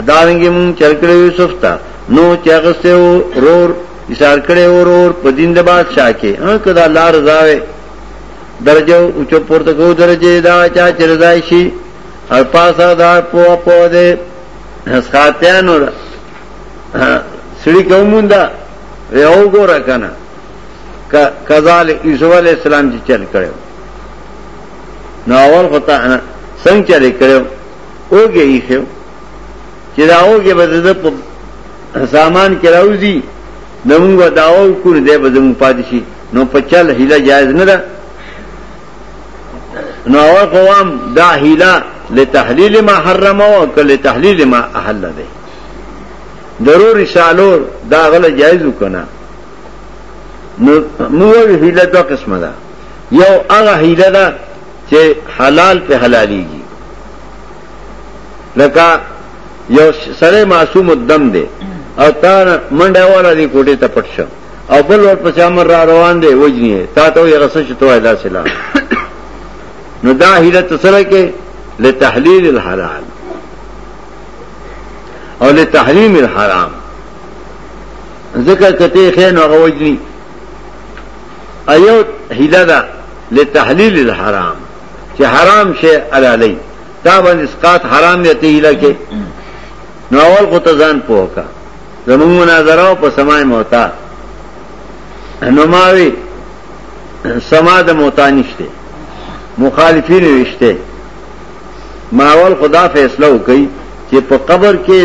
ادارنګي مون چرکړې یوسف ته نو چې غسته و رور اشار کړې و رور په دین د بادشاہ کې ها کدا الله رضا وي درجه او چ پورته کو درجه دا چا چې رضا شي هر پاسه دا په په دې اسخاتیانو سړي کوموندا یو ګورا کنه کذال یوسف علی السلام چې چل کړو نو اول خطا څنګه چل کړو اوګه یې خو چې دا اوګه به د په سامان کې راوځي نو موږ داو کړو دې به زموږ پاتې شي نو په چل هیله جایز نه ده نو اور قوام دا هیله لتحلیل ما حرم او کله تحلیل ما احل ده ضرور رسالو دا غل جایز وکنه نو موږ هیله دوه قسمه ده یو هغه هیله ده چې حلال په حلاليږي لکه یو سره معصوم الدم دی او تا منډه وره دی کوټه ته پټ شه او بل ور پسې امر را روان دی وجنی تا ته یې رسې شته وای دا سلا نو دا هیله تسره کې لتحلیل الحلال او لتحریم الحرام ذکر کته خیر نو غوجنی ایو هیله ده لتحلیل الحرام چې حرام شي حلالي تا باندې اسقاط حرام دی ته هیله کې نو اول خو ته ځان پوهکا زمونږ مناظره په سمای موتا نو ماوي سما د موتا نشته مخالفین وشته ماول خدا فیصله وکړي چې په قبر کې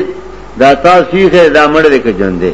دا تاسو یې دا مړ دې کې ژوند دی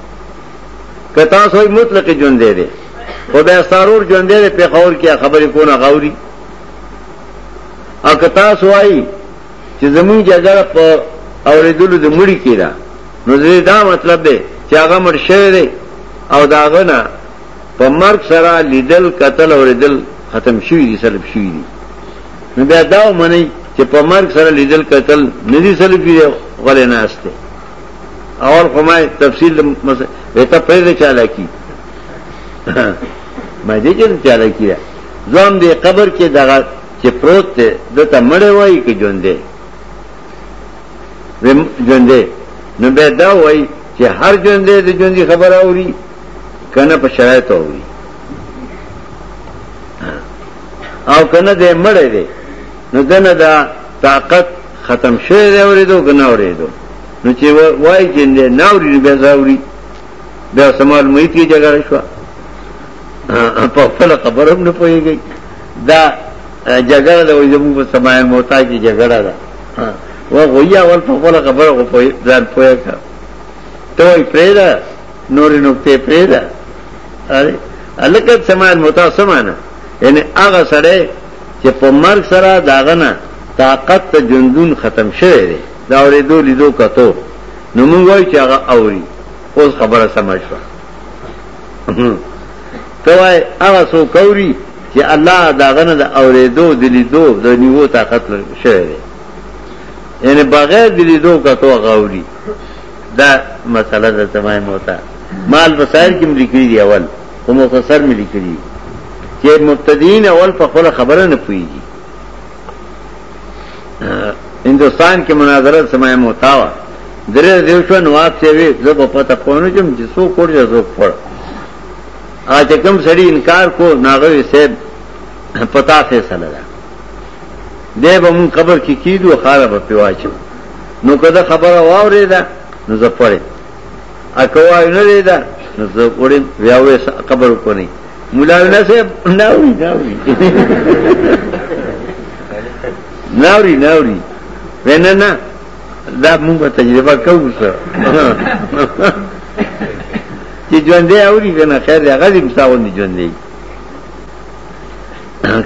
که تاسو یې مطلق ژوند دی دی خو بیا سارور ژوند دی په خور کې خبرې کو نه غوري او که تاسو وایي چې زمون جګړه په اوریدلو د مړی کې ده نو دا مطلب دی چې هغه مړ شوی دی او داغه نه په مرګ سره لیدل قتل اوریدل ختم شوی دي سلب شوی دي نو بیا دا ومني چې په مرګ سره لیدل قتل ندي سلب دي غلې نه استه اول خو ما تفصیل ویته پرې چاله کی ما دې چې چاله کی ځوان دې قبر کې دغه چې پروت دی دته مړ وای کې ژوند دی ویم ژوند دی نو به دا وای چې هر ژوند دی د ژوند خبره اوري کنه په شرایط اوري او کنه دې مړ دی نو دنه دا طاقت ختم شوی دی اوریدو کنه اوریدو نو چې وای چې نه ناوري بیا زاوري بیا سمال مې تی جګړه شو په خپل خبرم نه پويږي دا جګړه د وجمو په سماع موتا کې جګړه ده و غویا ول په خپل خبره غو په ځان پوي کا ته وي پرېدا نورې نقطې پرېدا اره الکه سماع موتا سمانه یعنی هغه سره چې په مرګ سره داغنه طاقت ته ژوندون ختم شوی دی د اورېدو لیدو کتو نو موږ وایو چې هغه اوري اوس خبره سمه شوه ته وایې هغه څوک اوري چې الله د هغه نه د اورېدو د لیدو د نیوو طاقت شوی دی یعنی بغیر د لیدو کتو هغه اوري دا مسله ده تمای موتا مال بصائر کې ملي کړی دی اول او مختصر ملي کړی چې مبتدین اول په خپل خبره نه پويږي هندستان کې مناظره سمای موتاوا درې دیو شو نو واپ سیوی زه په پته پونه جم چې سو کوړ یا زو پړ ا چې کوم سړی انکار کو ناغوي سیب پتا فیصله ده دی به مون قبر کې کیدو خاره په پیواچو نو کده خبره واورې ده نو زه پړې اکوای نه دی دا نو زه وړم بیا وې قبر کو نه مولا نه سه ناوري ناوري ناوري ناوري ونه نه دا موږ تجربه کوو سره چې ژوند دی اوري کنه خیر دی هغه دې مستاون دی ژوند دی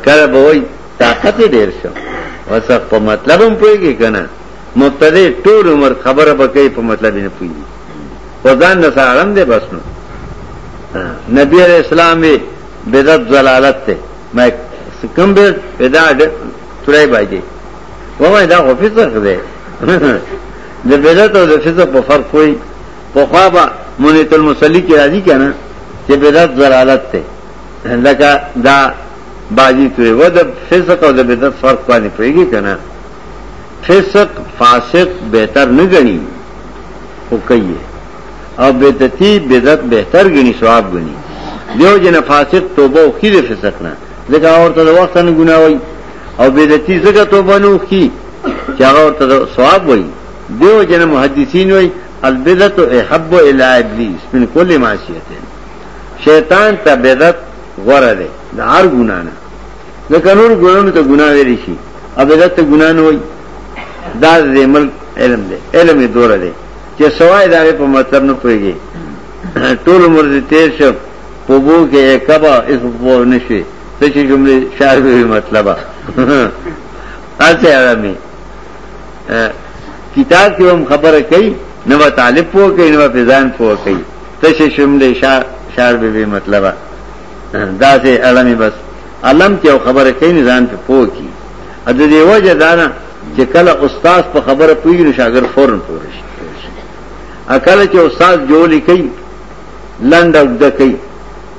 کله به وای طاقت ډیر شو وسخ په مطلب هم پويږي کنه مبتدی ټول عمر خبره به کوي په مطلب نه پوي په ځان نه سارم دی بس نو نبی عليه السلام به بدعت زلالت ته ما کوم به پیدا ترای باندې ومه دا خو فسق دی د بدعت او د فسق په فرق کوي په خوا به مونیت المصلی کې راځي کنه چې بدعت زلالت ته لکه دا باجی توی و د فسق او د بدعت فرق باندې پويږي کنه فسق فاسق بهتر نه غني خو کوي او بدعتي بدعت بهتر غني ثواب غني دیو جن فاسق توبه او خیر فسق نه ځکه اورته د وخت نه ګناوي او بدعتي ځکه توبه نه وکي چې هغه ورته ثواب وي دیو جن محدثین وي البدعت احب الى ابلیس من کل معصیت شیطان ته بدعت غره ده د هر ګنا نه ځکه نور ګناونو ته ګناه ویل شي او بدعت ته ګناه نه وایي دا د ملک علم دی علم یې دوره دی چې سوای دا په مطلب نه پويږي ټول عمر دې تیر شو په بو کې کبا اس په نشي ته چې جمله شعر به مطلب اته علمي کتاب کې هم خبره کوي نو طالب پوه کوي نو په ځان پوه کوي ته چې جمله شعر به مطلب داسې اړمې بس علم کې او خبره کوي نه ځان په پوه کی ا د دې وجه دا نه چې کله استاد په خبره پوي نو شاګر فورن پوه شي ا کله چې استاد جوړی کوي لند او د کوي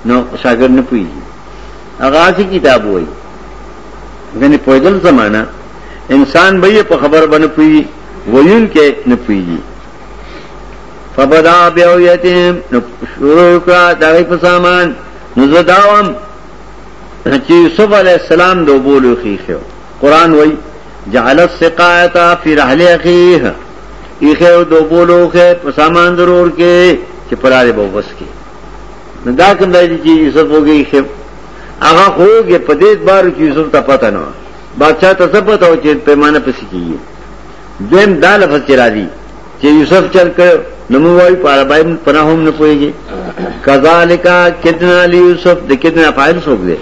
نو شاګر نه پوي هغه اسی کتاب وایي غني پویدل زمانہ انسان به په خبر باندې پوي ویون کې نه پوي فبدا بیاو یتیم نو شروع اکرا داغی پا سامان نو زداوام چې یوسف علی السلام دو بولو خیخیو قرآن وی جعلت سقایتا فی رحل اخیه ایخیو دو بولو خی پا سامان ضرور کې چې پراره به وبس کې نو دا کوم دی چې یوسف وګی خو هغه خوږه په دې بار کې یوسف ته پته نه بادشاہ ته څه پته و چې پیمانه پسې کیږي دویم دا لفظ چې راځي چې یوسف چل کړو نو موږ وایو په عربی پناه هم نه پويږي کذالک کدنا لیوسف د کدنا فاعل څوک دی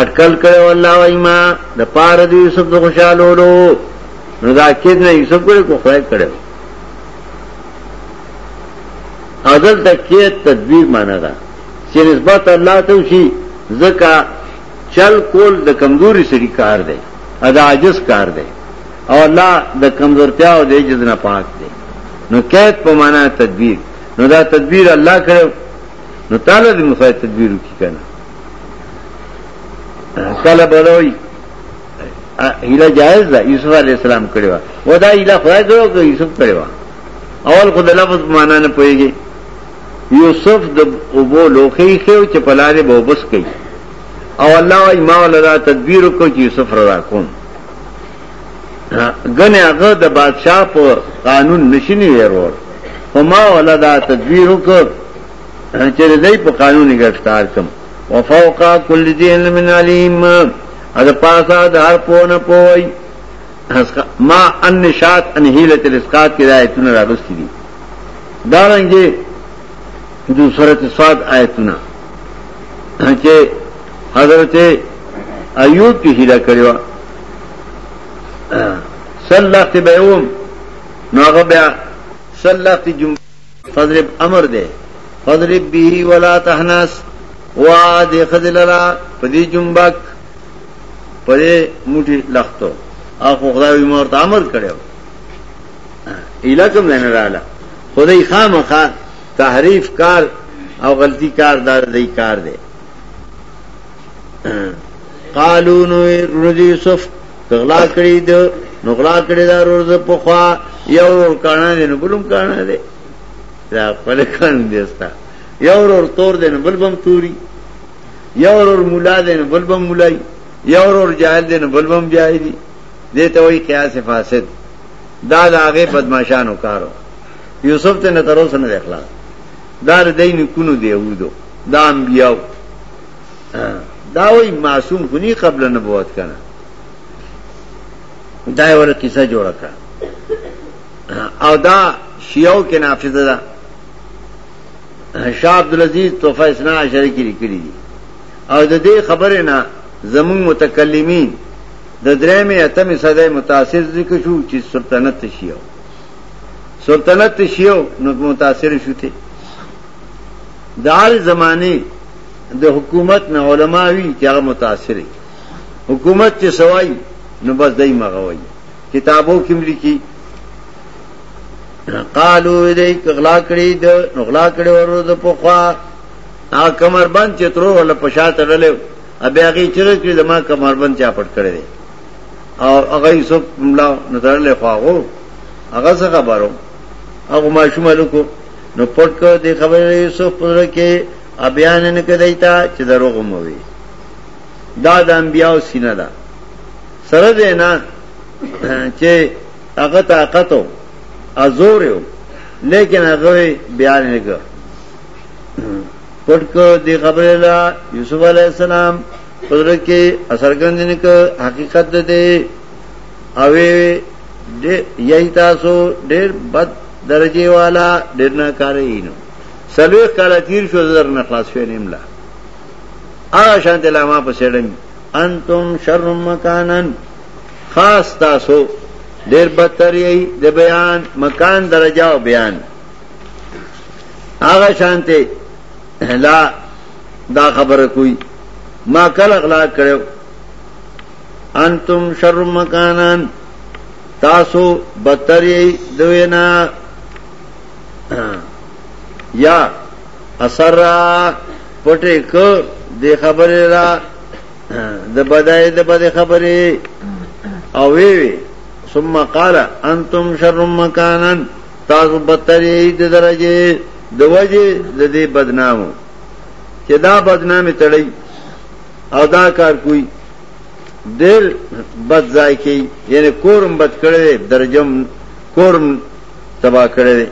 اٹکل کړو الله وایما د پاره د یوسف د خوشالولو نو دا کدنا یوسف کړو کو خدای کړو اذل تکیه تدبیر معنا ده چې نسبت الله ته شي ځکه چل کول د کمزوري سړي کار دی ادا عاجز کار دی او الله د کمزورتیا او د عجز نه پاک دی نو کید په معنا تدبیر نو دا تدبیر الله کړو نو تعالی دې مفای تدبیر وکړي کنه کله بلوي هیله جائز ده یوسف علی السلام کړو و دا هیله خدای کړو که یوسف کړو اول خو د لفظ معنا نه پويږي یوسف د اوبو لوخي خو چې پلاله به وبس کوي او الله وايي ما ولدا تدبیر کو چې یوسف رضا کوم غنه هغه د بادشاہ په قانون نشینی ورور هما ولدا تدبیر کو چې دای په قانون گرفتار کم وفوق کل ذی علم علیم اذ پاسا د هر په نه پوي ما ان نشات ان هیله الاسقات کې راځي تونه راغستې دي دا رنګه د سورته صاد آیتونه چې حضرت ایوب کی هیله کړی و سلخت به اوم نو هغه بیا سلخت جمع فضرب امر ده فضرب به ولا تحنس وا دې خذلرا پدې جنبک پدې موټي لختو اخو خدای مور ته امر کړو اله کوم نه رااله خدای خامخا تحریف کار او غلطی کار دار دی کار دی قالون رضی یوسف غلا کړی د نو غلا کړی دا روز په خوا یو ور کاڼه دی نو بلوم کاڼه دی دا خپل کان دی ستا یو ور تور دی نو بلبم توري یو ور مولا دی نو بلبم مولای یو ور جاهل دی نو بلبم جاهلی دې ته وایي قیاس فاسد دا د هغه بدمعشانو کارو یوسف ته نه تر اوسه نه اخلاص دا د دین کونو دی یودو دا انبیاو دا وای معصوم خونی قبل نبوت کنه دا یو قصه جوړه کړه او دا شیعو کې نافذه ده شاه عبد العزيز توفه اسنا عشره کې لیکلي دي او د دې خبره نه زمون متکلمین د درېمې اتمې صدۍ متاثر ذکر شو چې سلطنت شیو سلطنت شیو نو متاثر شو ته د هر زمانه د حکومت نه علما وی چې هغه متاثر دي حکومت چې سوای نو بس دای مغوي کتابو کې ملي قالو دې اغلا کړی د اغلا کړی ورو د پوخا ا کمر بند چې ترو ول پښا تړلې ابیا هغه چیرې چې زما کمربند چا پټ کړی دی او هغه یې څوک ملا نظر له خواغو هغه څه خبرو هغه ماشوم لکو نو پټ کو دی خبره یوسف پر کې ابیا نه کدی تا چې دروغ مو وي دا د انبیاو سینه ده سره دی نه چې هغه طاقت او ازور یو لیکن هغه بیان نه کړ پټ کو دی خبر لا یوسف علی السلام پدر کې اثرګند نه کو حقیقت ده او دې یی تاسو ډېر بد درجه والا ډېر نه کاری نو سلوی کاله تیر شو زر نه خلاص شو نیم لا هغه شانت لا ما په سړم انتم شر مکانن خاص تاسو ډېر بدتر یی د بیان مکان درجه او بیان هغه شانته لا دا خبره کوي ما کله غلا کړو انتم شر مکانن تاسو بتری دوینا یا اثر پټه ک د خبره را د بدای د بد خبره او وی وی ثم قال انتم شر مکانن تاسو بدتر یې د درجه د وجه د دې بدنامو چې دا بدنامي تړي او دا کار کوي ډېر بد ځای کې یعنی کورم بد کړي درجم کورم تبا کړي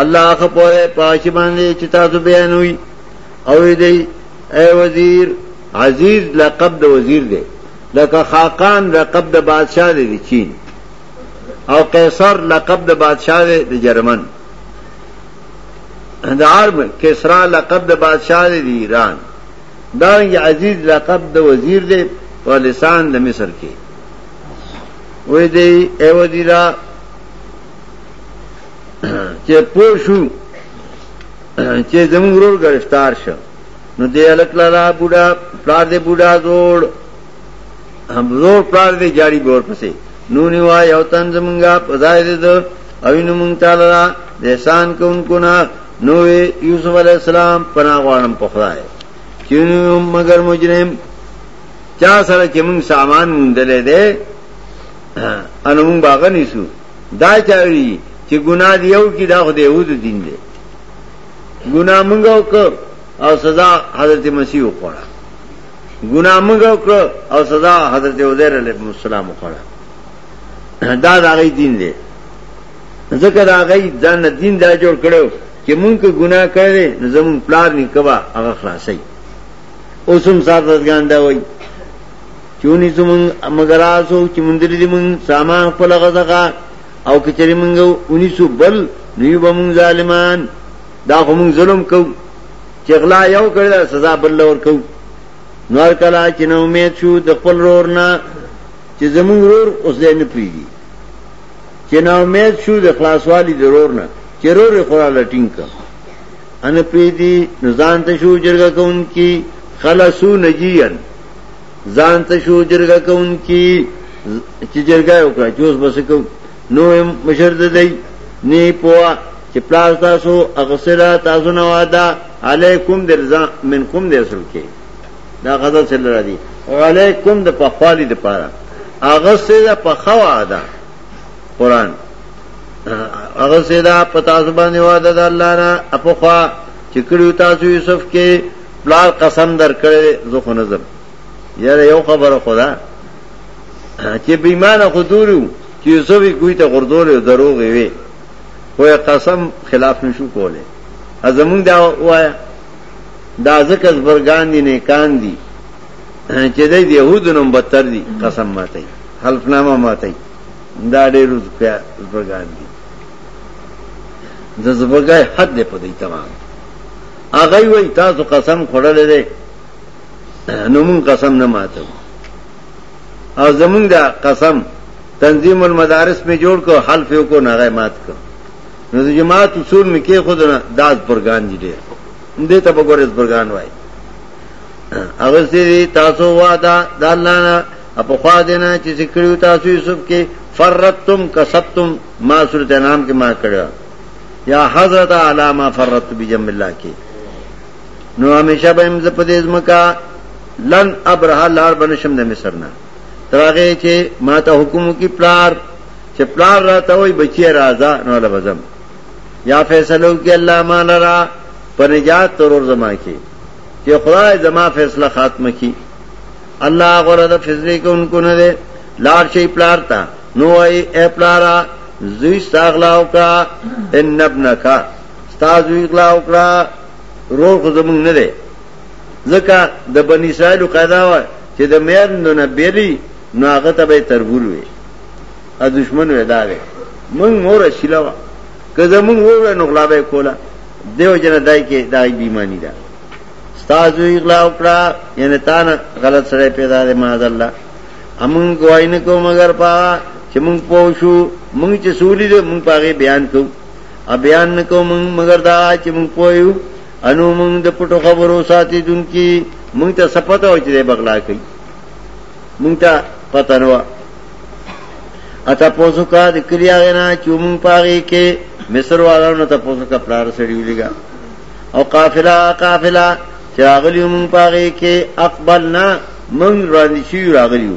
الله هغه پوهه پاش باندې چې تاسو بیانوي او دې اے وزیر عزیز لقب د وزیر دی لکه خاقان لقب د بادشاہ دی چین او قیصر لقب د بادشاہ دی د جرمن د عرب کسرا لقب د بادشاہ دی د ایران دا رنګ عزیز لقب د وزیر دی په لسان د مصر کې وې دی ای وزیرا چې پوښو چې زموږ ورور گرفتار شو نو دی الک لالا بوډا پلار دې بوډا جوړ هم زور پلار دې جاری بور پسې نو نیوا یو تن زمونږه پزای دې ده او نو مونږ تعالی را د احسان کوونکو نه نو یوسف علی السلام پنا غوانم په خدای کینو مگر مجرم چا سره چې مونږ سامان مونډلې ده ان مونږ باغ نیسو دا چاوی چې ګناه دیو کې دا خو دې یهود دین دی ګناه مونږ وکړ او سزا حضرت مسیح وکړه ګناه موږ وکړو او سزا حضرت عزیر علیه السلام وکړه دا د هغه دین دی ځکه دا هغه ځان دین دا جوړ کړو چې موږ کو ګناه کړی نو زمون پلار نه کبا هغه خلاصي اوس هم سازګان دا وای چونی زمون مگر آسو چې مونږ دې مونږ سامان خپل غزغه او کچری مونږ اونې سو بل نیو بمون ظالمان دا خو مونږ ظلم کوو چې غلا یو کړی دا سزا بل لور کوو نور کله چې نو امید شو د خپل رور نه چې زمونږ رور اوس دې نه پیږي چې نو امید شو د خلاصوالي ضرور نه چې رور خورا لټینګ کړ ان پیدي نزان ته شو جرګه کون کی خلاصو نجیان ځان ته شو جرګه کون کی چې جرګه وکړه چې اوس بس کو نو مشر دې نه پوهه چې پلار تاسو اغسرا تاسو نه واده علیکم درزا منکم دې اصل کې دا غزل سره را دي علیکم د پخوالی د پاره اغسرا پخوا ده قران اغسرا پتا زبانه واده د الله نه اپخوا چې کړو تاسو یوسف کې پلار قسم در کړې زه خو نظر یاره یو خبره خدا چې بیمانه خودورو چې یوسف کوی ته غردول دروغ وي خو یې قسم خلاف نشو کولای ازمون دا وایا دا ځکه زبرګان دي نه کان دي چې د يهودو نوم بدتر دي قسم ماته حلف نامه ماته دا ډېر زبرګان دي د زبرګای حد په دې تمام هغه وی تاسو قسم خورلې ده نو مون قسم نه ماته او زمونږ دا قسم تنظیم المدارس می جوړ کو حلف یو کو نغه مات کو نو د جماعت اصول می کې خود نه داس برګان دي ډېر دې ته وګورئ برګان وای هغه سری تاسو وادا د الله نه په خوا دینا چې سکړیو تاسو یوسف کې فرتم کسبتم ما سورته نام کې ما کړو یا حضرت علامه فرت بجم الله کې نو همیشه به هم زپدې زمکا لن ابرها لار بنشم د مصر نه ترغه چې ما ته حکم کی پلار چې پلار را ته وای بچی راځه نو له بزم یا فیصلو کې الله ما لرا پنجات ترور زما کې چې خدای زما فیصله خاتمه کی الله غره د فیصله کوونکو نه دی لار شي پلار ته نو ای پلارا زوی ساغلاو کا ان ابنکا ستا زوی غلا وکړه رور خو زمونږ نه دی ځکه د بنی اسرائیل قاعده و چې د مېر نو نه بیلی نو هغه ته به تربور وي ا دشمن ودا وي مونږ مور شیلا وا که زمونږ وره نو غلا به کولا دیو جن دای کې دای بیمانی ده ستا زوی غلا وکړه یعنی تا نه غلط سره پیدا دی معاذ الله امون گواہی نه کو مگر پا چې مونږ پوښو مونږ چې سولې دې مونږ پاګه بیان کوو ابیان نکو من مگر دا چې من پویو انو من د پټو خبرو ساتي دن کی من ته سپته او چې بغلا کوي من ته پته نو اته پوسو کا د کلیا غنا چې من پاغي کې مصر والو نه ته پوسو کا پلار سړی ولګا او قافله قافله چې راغلی من پاغي کې اقبلنا من راځي شي راغلیو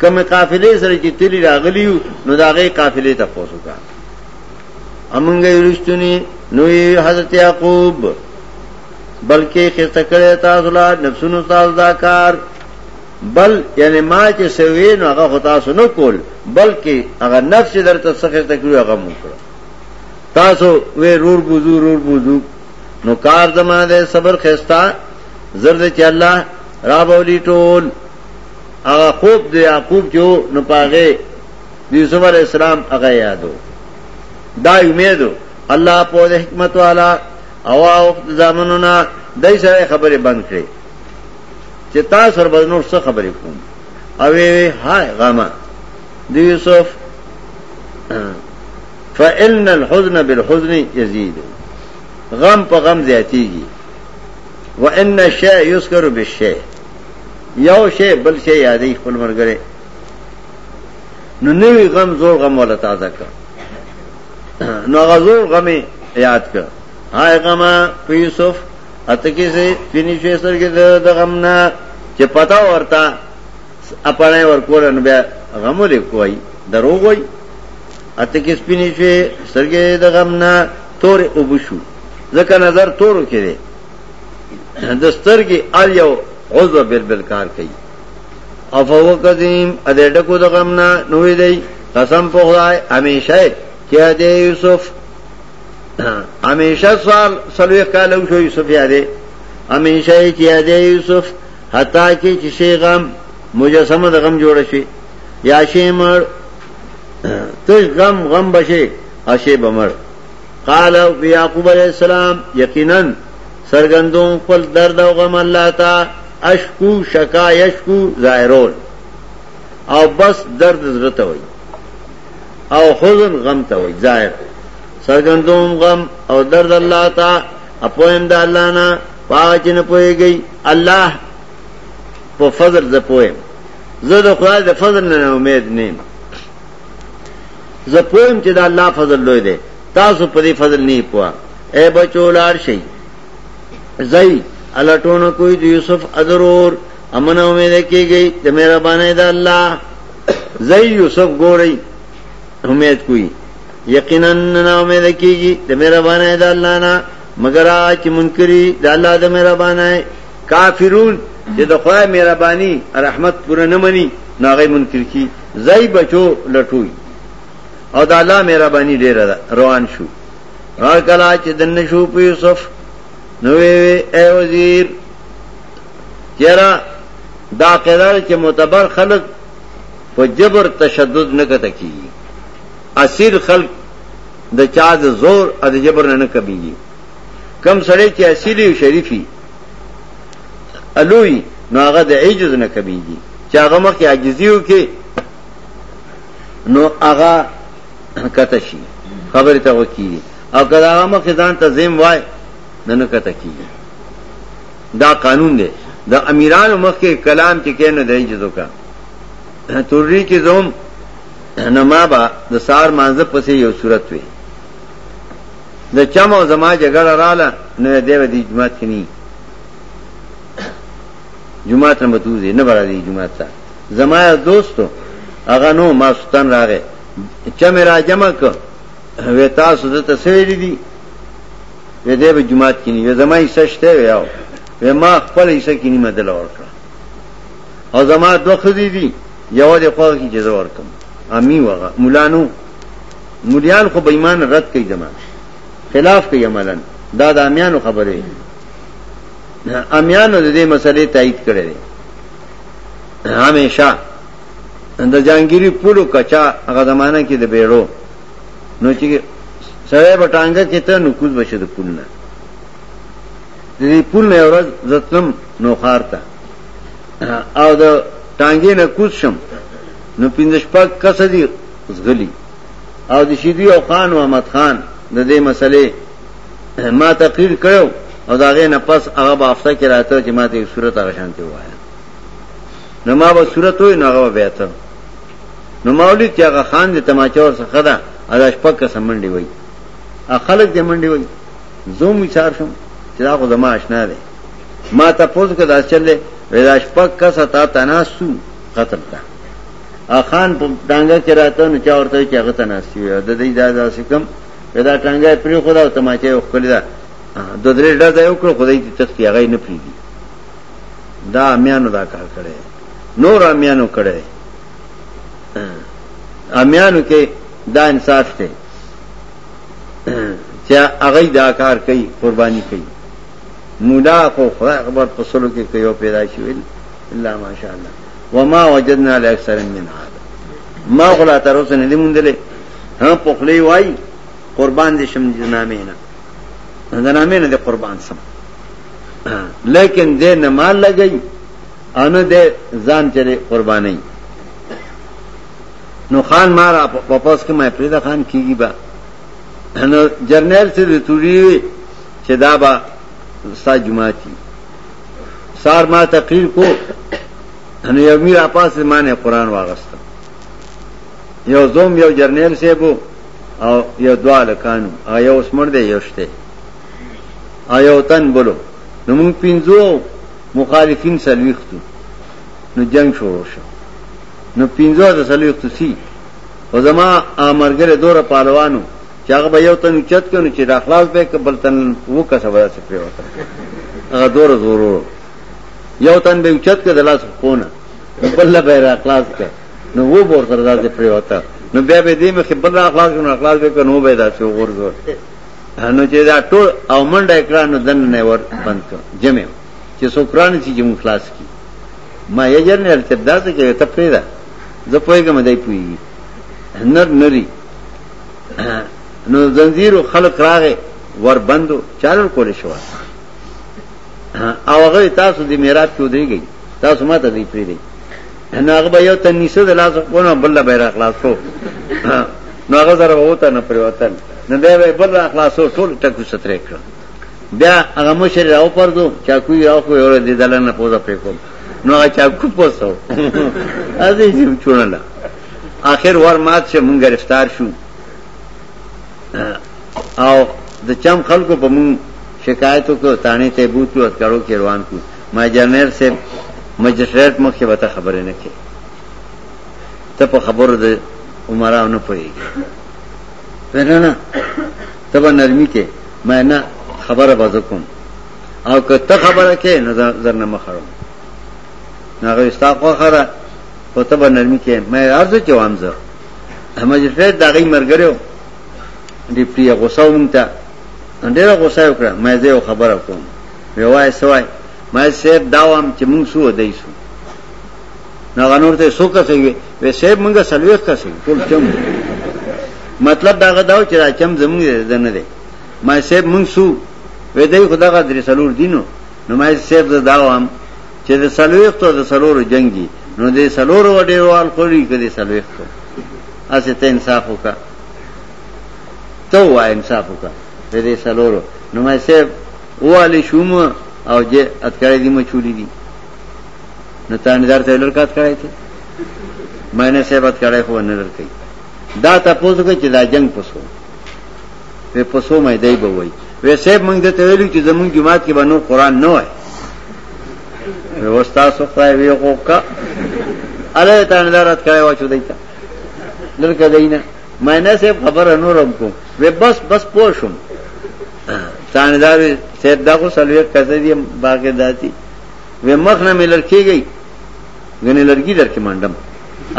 کوم قافله سره چې تلی راغلیو نو داغه قافله ته پوسو کا امنګ یرستونی نو حضرت یعقوب بلکې خسته کړی تاسو لا نفسونو تاسو دا کار بل یعنی ما چې سوي نو هغه خطا سنو کول بلکې هغه نفس درته سخت تکړه هغه مونږ تاسو وې رور بوزو رور بوزو نو کار زما ده صبر خستا زرد چې الله را بولی ټول هغه خوب د یعقوب جو نو پاغه د یوسف علی السلام هغه یادو دا امیدو الله په حکمت والا او او ځامنو نه دای سره خبره بند کړي چې تاسو سره به نور څه خبرې کوم او وی هاي غما د یوسف فإن الحزن بالحزن يزيد غم په غم زیاتیږي وان الشيء يذكر بالشيء یو شی بل شی یادې خپل مرګره نو نوی غم زور غم ولا تازه کړ نو هغه زور غم یاد کړ هاي غم په یوسف اته کې سي فینی شوی سرګه د غم نه چې پتا ورتا اپړای ورکول نو بیا غم لري کوی دروغ وای اته کې سپینی شوی سرګه د غم نه تور وبشو ځکه نظر تورو کې دی دستر کې ال یو عضو بل بل کار کوي افوقدیم ادې ډکو د غم نه نوې دی قسم په خدای همیشه کې دې یوسف همیشه سوال سلوې کاله شو یوسف یادې همیشه کې دې یوسف حتا کې چې شي غم مجسمه د غم جوړ شي یا شي مړ تش غم غم بشي اشي بمړ قال یعقوب علیہ السلام یقینا څرګندوم خپل درد او غم الله ته اشکو شکا یشکو ظاهرول او بس درد زړه ته وای او حزن غم ته وای ظاهر څرګندوم غم او درد الله ته اپویم د الله نه پاج نه پويږي الله په فضل ز پویم زه د خدای د فضل نه امید نیم زه پویم چې د الله فضل لوی دی تاسو په دې فضل نه پوهه اے بچو لار شي زئی الټونه کوئی د یوسف ادرور امن امید کیږي د مهرباني د الله زئی یوسف ګوري امید کوئی یقینا نه امید کیږي د مهرباني د الله نه مگر چې منکری د الله د مهرباني کافرون چې د خدای مهرباني رحمت پوره نه مني ناغي منکر کی زئی بچو لټوي او د الله مهرباني ډیره روان شو هر کلا چې دنه شو په یوسف نو وی اے وزیر چیرې دا قدر چې معتبر خلق په جبر تشدد نه کته کی اسیر خلق د چا د زور او د جبر نه نه کبیږي کم سړی چې اصلي او شریفي الوی نو هغه د عجز نه کبیږي چې هغه مخ عاجزیو کې نو هغه کته شي خبرې ته وکیږي او که دا مخ ځان ته زم وای نه نه کته کیږي دا قانون دی د امیرانو مخ کې کلام چې کینو دی چې دوکا تورری کې زوم نما با د سار مانزه پسې یو صورت وي د چم او زما جګړه رااله نو دی به دی جماعت کې نه جماعت نه متوزي نه برادي جماعت ته زما یو دوستو هغه نو ما ستن راغې چې مې را جمع ک وې تاسو د تسویل دي وې دې به جمعات کې نه زما یې سشته ویاو وې ما خپل یې سکه نیمه دل ورکړه او زما دوه خدي دي یو دې خو کې جزا ورکم امي وغه مولانو مليان خو بېمان رد کوي زما خلاف کوي عملاً دا د امیانو خبره امیانو د دې مسلې تایید کړې همیشه د جانګيري پولو کچا هغه زمانہ کې د بیړو نو چې سره بټانګه کې ته نو کوز بشه د پول نه دې پول نه ورځ زتلم نو خارتا او د ټانګې نه کوز شم نو پندش پاک کس دي زغلی او د شیدی او خان محمد خان د دې مسلې ما تقریر کړو او دا غې نه پس هغه په هفته کې راته چې ما ته یو صورت هغه شانته وایا نو ما به صورت وې نو هغه به ته نو مولوی چې هغه خان دې تماچا ور څخه دا ادا شپه کې سمندې وای خلک دې منډې وای زوم وچار شم چې دا خو زما آشنا دی ما ته پوز کې دا چلې ودا شپه کې ستا تناسو قتل تا اخان په دانګه کې راته نو چا ورته چې هغه تناسو د دې دا داسې کوم دا ټانګه پری خدا او تماچه یو خپل دا د درې ډډه دا یو کړ خدای دې تختی هغه نه پریږي دا امیانو دا کار کړي نور امیانو کړي امیانو کې دا انصاف ته چې هغه دا کار کوي قرباني کوي مولا خو خدای خبر پسلو کې کوي پیدا شي الا ماشاءالله وما وجدنا لاکثر من عاد ما غلا تر اوسه نه دی مونږ ها په خلی وای قربان دي شم دي نامې نه دا نامې نه دي قربان سم لیکن دې نه مال لګي ان دې ځان چره قرباني نو خان مارا واپس کې مې پیدا خان کیږي با نو جرنیل سے دې توري چې دا با ستا جماعتي سار ما تقریر کو نو یو میر اپاس معنی قران واغسته یو زوم یو جرنیل صاحب او یو دوا لکانو او یو اسمر دی یو شته او یو تن بلو نو موږ پینځو مخالفین سلويختو نو جنگ شروع شو نو پینځو د سلويختو سی او زما امرګره دور پهلوانو چې هغه به یو تن چت کړي چې د اخلاص به کبل تن وو کسه ودا څه پریو هغه دور زورو یو تن به چت کړي د لاس خونه بل به اخلاص کړي نو و بور سره داسې پریوته نو بیا به دې مخې بل را خلاص نو خلاص به کنو به داسې وګورځو نو چې دا ټول او منډه اکران نو دن نه ور بند کړ جمع چې سوکران چې جمع خلاص کی ما یې جن نه تر داسې کې ته پرې دا زه پوهیږم دای پوي نر نری نو زنجیر خلق راغې ور بندو چالو کول شو او هغه تاسو دې میرات کې ودرېږي تاسو ماته دې پرې دی نو هغه به یو تن نیسه د لاس خونه بل به راخلاصو نو هغه زره وته نه پریوتل نو بیا به بل راخلاصو ټول ټکو سترې کړ بیا هغه مشر راو پردو چاکو یې راو خو یو د دلن نه پوزا پې کوم نو هغه چاکو پوسو ازي چې چونلا اخر ور مات شه مونږ گرفتار شو او د چم خلکو په مونږ شکایت وکړو تانه ته بوتو اتکړو کې روان کړو ماجامير صاحب مجسټریټ مخ کې وته خبرې نه کوي ته په خبرو د عمراو نه پوهیږي ورنه ته به نرمي کې ما نه خبره باز کوم او که ته خبره کې نو زر نه مخړم هغه استا خو خره په ته به نرمي کې ما ارزه کې وام زه مجسټریټ دغه مرګرو ډیپټي غوسه ومنته ډیره غوسه وکړه ما زه خبره کوم وی وای سوای ما صاحب دا وام چې مونږ سو دای سو نو غنور ته سو کسې وی وی صاحب مونږه سلويخ کسې ټول چم مطلب دا غداو چې دا چم زمونږ ده نه ده ما صاحب مونږ سو وی دای خدا غا درې سلور دینو نو ما صاحب دا دا وام چې د سلويخ ته د سلور جنگ دي نو د سلور وړي وال خوري کړي سلويخ ته اسه ته انصاف وکړه تو وا انصاف وکړه دې سلورو نو مې سه ووهل شوم او جې اتکړې دي مچولې دي نو تانیدار ته لړکا اتکړې ته مینه صاحب اتکړې خو نه لړکې دا تاسو ته چې دا جنگ پسو په پسو مې دی به وای وې صاحب موږ ته ویلو چې زمونږ جماعت کې باندې قرآن نه وای وستا سو خدای وی خو کا اله تانیدار اتکړې واچو دی ته لړکا دینه مینه صاحب خبره نورم کو وې بس بس پوښوم تاندار سید دا خو سلوی کته دی باقی داتی وی مخ نه ملر کیږي غنی لرګي درکې منډم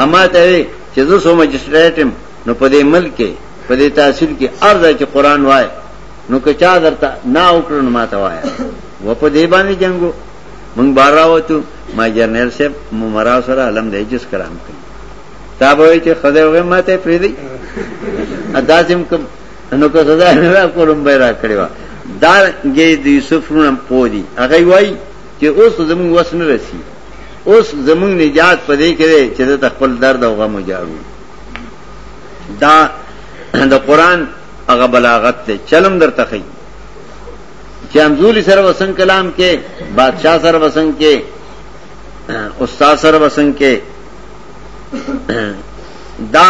اما ته وی چې زه سو مجستریټم نو په دې ملک کې په دې تحصیل کې ارزه چې قران وای نو که چا درته نه وکړو نو ماته وای و په دې باندې جنگو مونږ بار راوتو ما جنرال صاحب مرا سره علم دی جس کرام کړ تا به چې خدای وغه ماته پریدي ادا سم کوم نو که سزا نه را کولم به را کړی و دا ګې د یوسف رونم پودي هغه وای چې اوس زمون وس نه رسی اوس زمون نجات پدې کړي چې د خپل درد او غم جارو دا د قران هغه بلاغت ته چلم در تخی چې امزولی سره وسنګ کلام کې بادشاہ سره وسنګ کې استاد سره وسنګ کې دا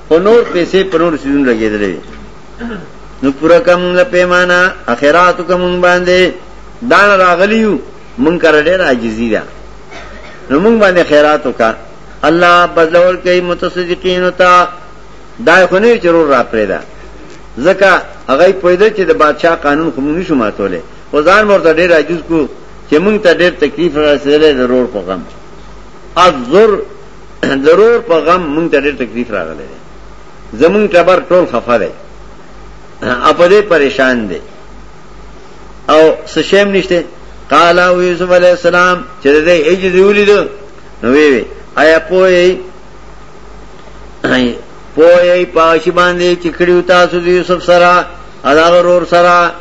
په نور پیسې په نور سيزونو لګېدلې نو پورا کوم له پیمانه اخرات کوم باندې دان راغلیو مونږ کړه ډېر عاجزی ده نو مونږ باندې خیرات وکا الله بدلول کوي متصدقین تا دا خو نه چرور را پرې ده ځکه هغه پوهیده چې د بادشاہ قانون خو مونږ نشو ماتولې خو ځان مرته ډېر عاجز کو چې مونږ ته ډېر تکلیف را رسېدلې ضرور پغم الذر ضرور په غم مونږ ته ډېر تکلیف راغلی دی زمونږ ټبر ټول خفه دی اپا دې پریشان دی او سشیم نشته قال او یوسف علی السلام چې دې اجز ولید نو وی وی آیا پوي پوي پاش باندې چې کړیو تاسو دې یوسف سره ادا ورور سره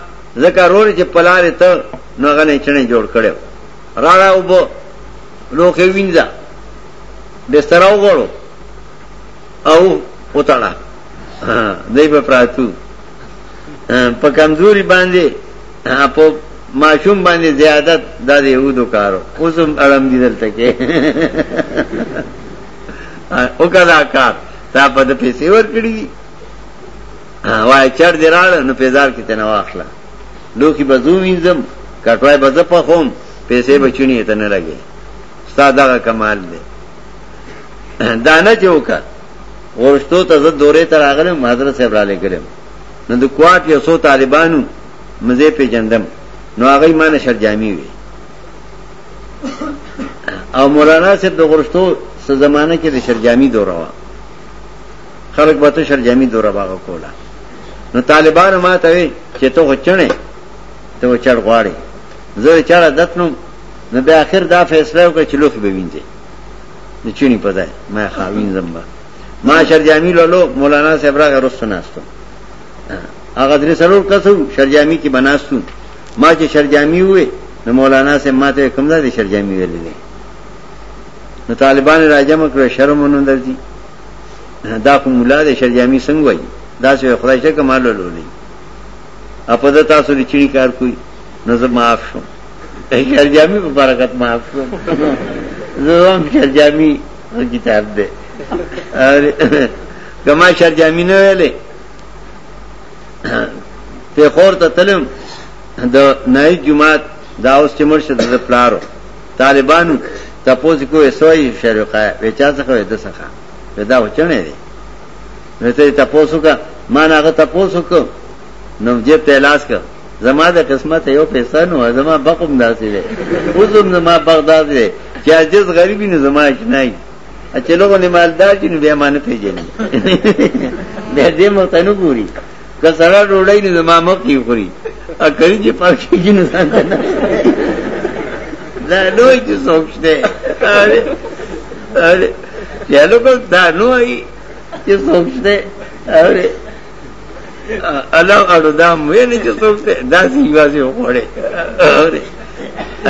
ذکر ورور چې پلار ته نو غنه چنه جوړ کړو راړه وبو لوخه وینځه بستر او غړو او وتړه دای په پراتو په کمزوري باندې په ماشوم باندې زیادت د یهودو کارو اوس هم اړم دي دلته کې او کدا کار تا په د پیسې ور کړی وای چر دی راړ نو پیزار کې تنه واخله لوخي بزو وینځم کټوای بزه په خوم پیسې بچونی ته نه لګي ستا دغه کمال دی دانه چې وکړ ورشتو ته زه دورې ته راغلم حضرت صاحب را لګلم نو د کوات یو څو طالبانو مزه پیجندم نو هغه ایمان شر جامي وي او مولانا صاحب د ورشتو سه زمانہ کې د شر جامي دوره وا خلک به ته شر جامي دوره باغ کولا نو طالبانو ما ته چې ته غچنه ته چړ غواړي زه چا را دتنم نو بیا اخر دا فیصله وکړه چې لوخ به وینځي د چونی په ځای ما خاوین زمبا ما شر جامی لولو مولانا صاحب راغه رسو ناستو هغه درې سرور کسو شر جامی کې بناستو ما چې شر جامی وې نو مولانا صاحب ماته کوم ځای شر جامی ویلې نو طالبان راجم کړ شرم ونن درځي دا کوم مولا دې شر جامی څنګه وای دا څه خدای څخه کمال لولې اپدتا سره چی کار کوي نو زه معاف شوم شهر جامي په برکت معاف شوم زه هم شهر جامي کتاب دی کما شهر جامي نه ویلې په خور ته تلم د نای جمعات دا اوس چې مرشد د پلارو طالبانو تاسو کوی سوی شرقه وچا څه کوي د څخه دا وچنه دي نو ته تاسو کا ما نه هغه تاسو کو نو دې په لاس کا زما د قسمت یو پیسه نو زما بقوم داسې دی اوس هم زما بغ داسې دی چې عجز غریبی نه زما شنای چې لوګو نه مالدار چې نو بیا ما نه پیژني بیا دې مخ ته نه ګوري که سره ډوړی نه زما مخ یې خوري ا کړي چې پاک شي نه ځان نه دا لوی چې سوچته اره اره یالو کو دا نوای چې سوچته اره الله اړو دا مې نه چې څوک ته دا سی واځي وړي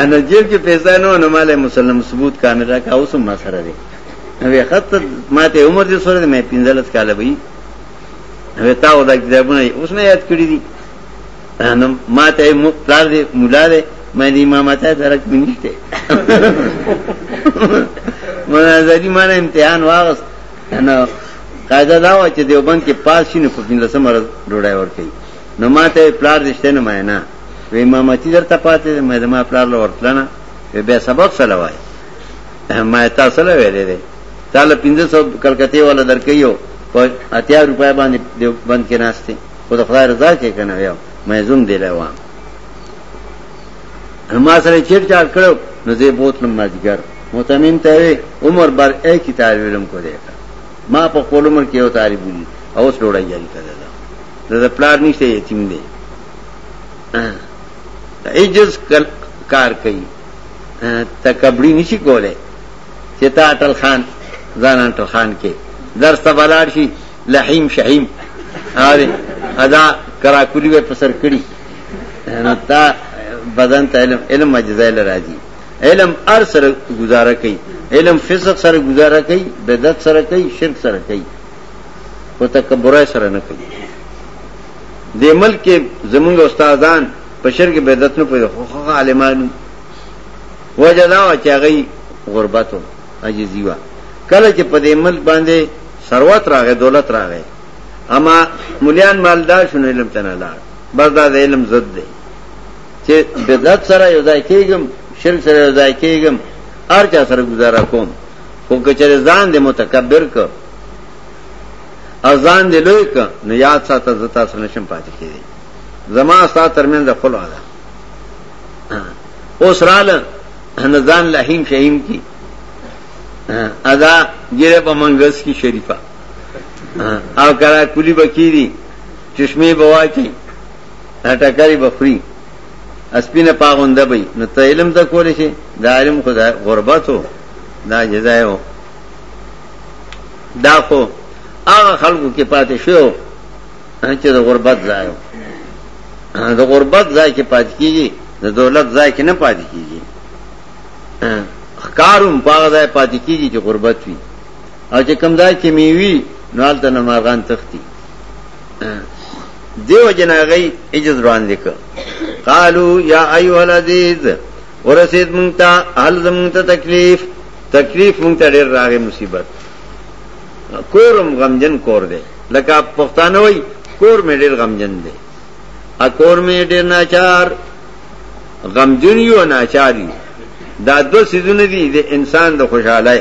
انا جیب کې پیسې نه ونه مالې مسلم ثبوت کامل راکا اوس ما سره دی نو خط ماته عمر دې سره مې 15 کاله وی نو تا ودا کتابونه اوس نه یاد کړی دي نو ماته مو پلار دې مولا دې مې دې ما ماته درک نشته مناظری معنی امتحان واغست نه قاعده دا و چې دیوبند کې پاس شي نو په پنځلسم ورځ ډوډۍ ورکوي نو ما ته پلار دې شته نه ما نه وی امامتي درته پاتې ده ما زما پلار له ورتله نه وی بیا سبق سره وای ما تا سره ویلې ده تاله پنځه سو کلکتې ولا درکېو په اتیا روپۍ باندې دیوبند کې ناشته خو د خدای رضا کې کنه یو مې زوم دی لوام ما سره چیر چار کړو نو زه بوتلم مازیګر متمم ته وی عمر بر اې کی طالب علم کو دی ما په خپل عمر کې یو طالب ولي او اوس ډوړای جاری کړل دا د پلار نشته یتیم دی عجز کار کوي تکبری نشي کولای چې تا اټل خان ځان اټل خان کې درس ته بلار شي لحیم شهیم اره ادا کرا کلی په سر کړی نو تا بدن ته علم علم مجزایل راځي علم ار سره گزاره کوي علم فسق سره گزاره کوي بدعت سره کوي شرک سره کوي او تکبر سره نه کوي د ملک کې زمونږ استادان په شرک بدعت نه پوهه خو خو عالمانو وجه دا و چې هغه غربت او عاجزي و کله چې په دې ملک باندې ثروت راغې دولت راغې اما مليان مالدار شنو علم تنه لاړ بس دا د علم ضد دی چې بدعت سره یو ځای کېږم شرک سره یو ځای کېږم هر چا سره گزاره کوم خو کچره ځان دې متکبر ک ازان دې لوی ک نو یاد ساته زتا سره نشم پاتې کېږي زما ستا ترمن د خلو ده اوس رااله نزان لهیم شهیم کی ادا ګیره په منګس کی شریفه او کرا کلی بکیری چشمه بواچی ټکری بخری اسپینه پاغونده بی نو ته علم ته کول شي دا علم خو دا غربت هو دا جزای هو دا خو هغه خلکو کې پاتې شو چې د غربت ځای هو د غربت ځای کې پاتې کیږي د دولت ځای کې نه پاتې کیږي خکاروم پاغه ځای پاتې کیږي چې غربت وي او چې کوم ځای کې میوي نو هلته نه مارغان تختی دیو جناغی اجز روان لیکه قالو یا ایوه العزیز ورسید مونتا حل زمونتا تکلیف تکلیف مونتا ډیر راغی مصیبت کورم غمجن کور دی لکه پښتانه وای کور مې ډیر غمجن دی ا کور مې ډیر ناچار غمجن یو ناچاری دا دو سيزونه دي د انسان د خوشحالي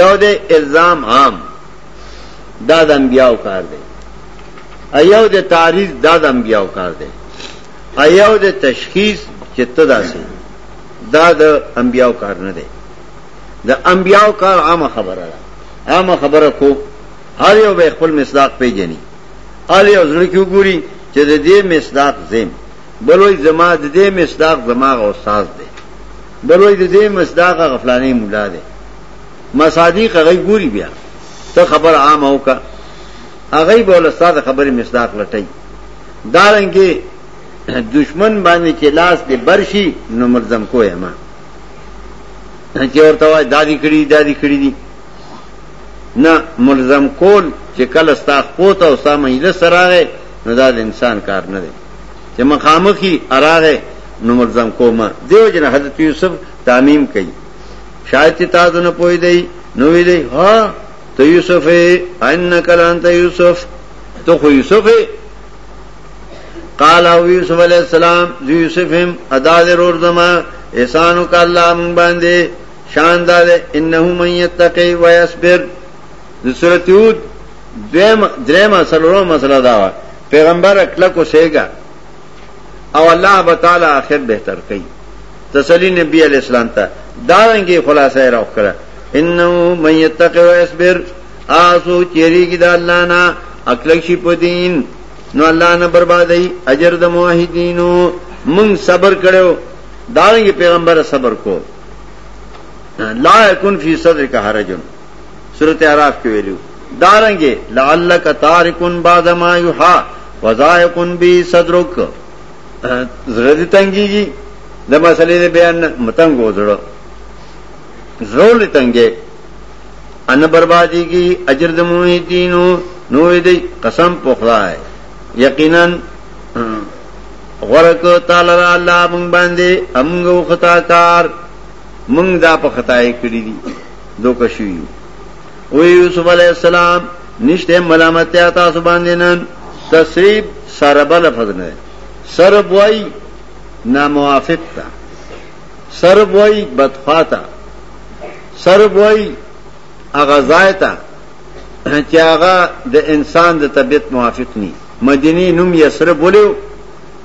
یو دے الزام عام دا د انبیاو کار دے ایو دے تعریض دا د انبیاو کار دے ایو دے تشخیص چې ته داسې دا د انبیاو کار نه دی د انبیاو کار عامه خبره ده عامه خبره کو هر یو به خپل مصداق پیژني هر یو ځل کې وګوري چې د دې مصداق زم بلوي زما د دې مصداق زما او استاد دی بل وای د دې مصداق غفلانې مولا دی مصادیق هغه ګوري بیا ته خبر عام او کا هغه به ولستاد خبرې مصداق لټای دارنګي دشمن باندې چې لاس دې برشي نو ملزم کوه ما چې ورته وای دادی کړی دادی کړی دي نه ملزم کول چې کله ستا خپوت او سامه یې سره نو دا د انسان کار نه دی چې مخامخي اراغه نو ملزم کومه دیو جن حضرت یوسف تعمیم کوي شاید چې تاسو نه پوي دی نو وی دی ها ته یوسف انک انت یوسف تو خو یوسف قال او یوسف علی السلام یوسف هم ادا ضرور زما احسان وک الله مون باندې شاندار انه من یتقی و یصبر د سورته یود دریم دریم سلورم مسله دا و پیغمبر کلک اوسېږه او الله به تعالی آخر بهتر کوي تسلی نبی علی اسلام ته دا رنګي خلاصې راو کړه انه من يتقي ويصبر آسو چیری کی دا الله نه اکلک شي په دین نو الله نه بربادي اجر د موحدینو من صبر کړو دا رنګي پیغمبر صبر کو لا يكن في صدرك حرج سورت اعراف کې ویلو دارنګه لعلک تارکن بعد ما یوحا وضائقن بی صدرک زړه دې تنګيږي د مسلې د بیان متنګ وځړو زړه دې تنګي ان بربادي کی اجر د موهیتینو نو دې قسم پخړای یقینا غرق تعالی الله مونږ باندې امغه خطا کار مونږ دا په خدای کړی دي دوکه شوی یو او یوسف علی السلام نشته ملامتیا تاسو باندې نن تصریب سره بل لفظ نه سر بوئی ناموافق تا سر بوئی بدخوا تا سر بوئی اغزای تا چې هغه د انسان د طبیعت موافق ني مدینی نوم یې سره بولیو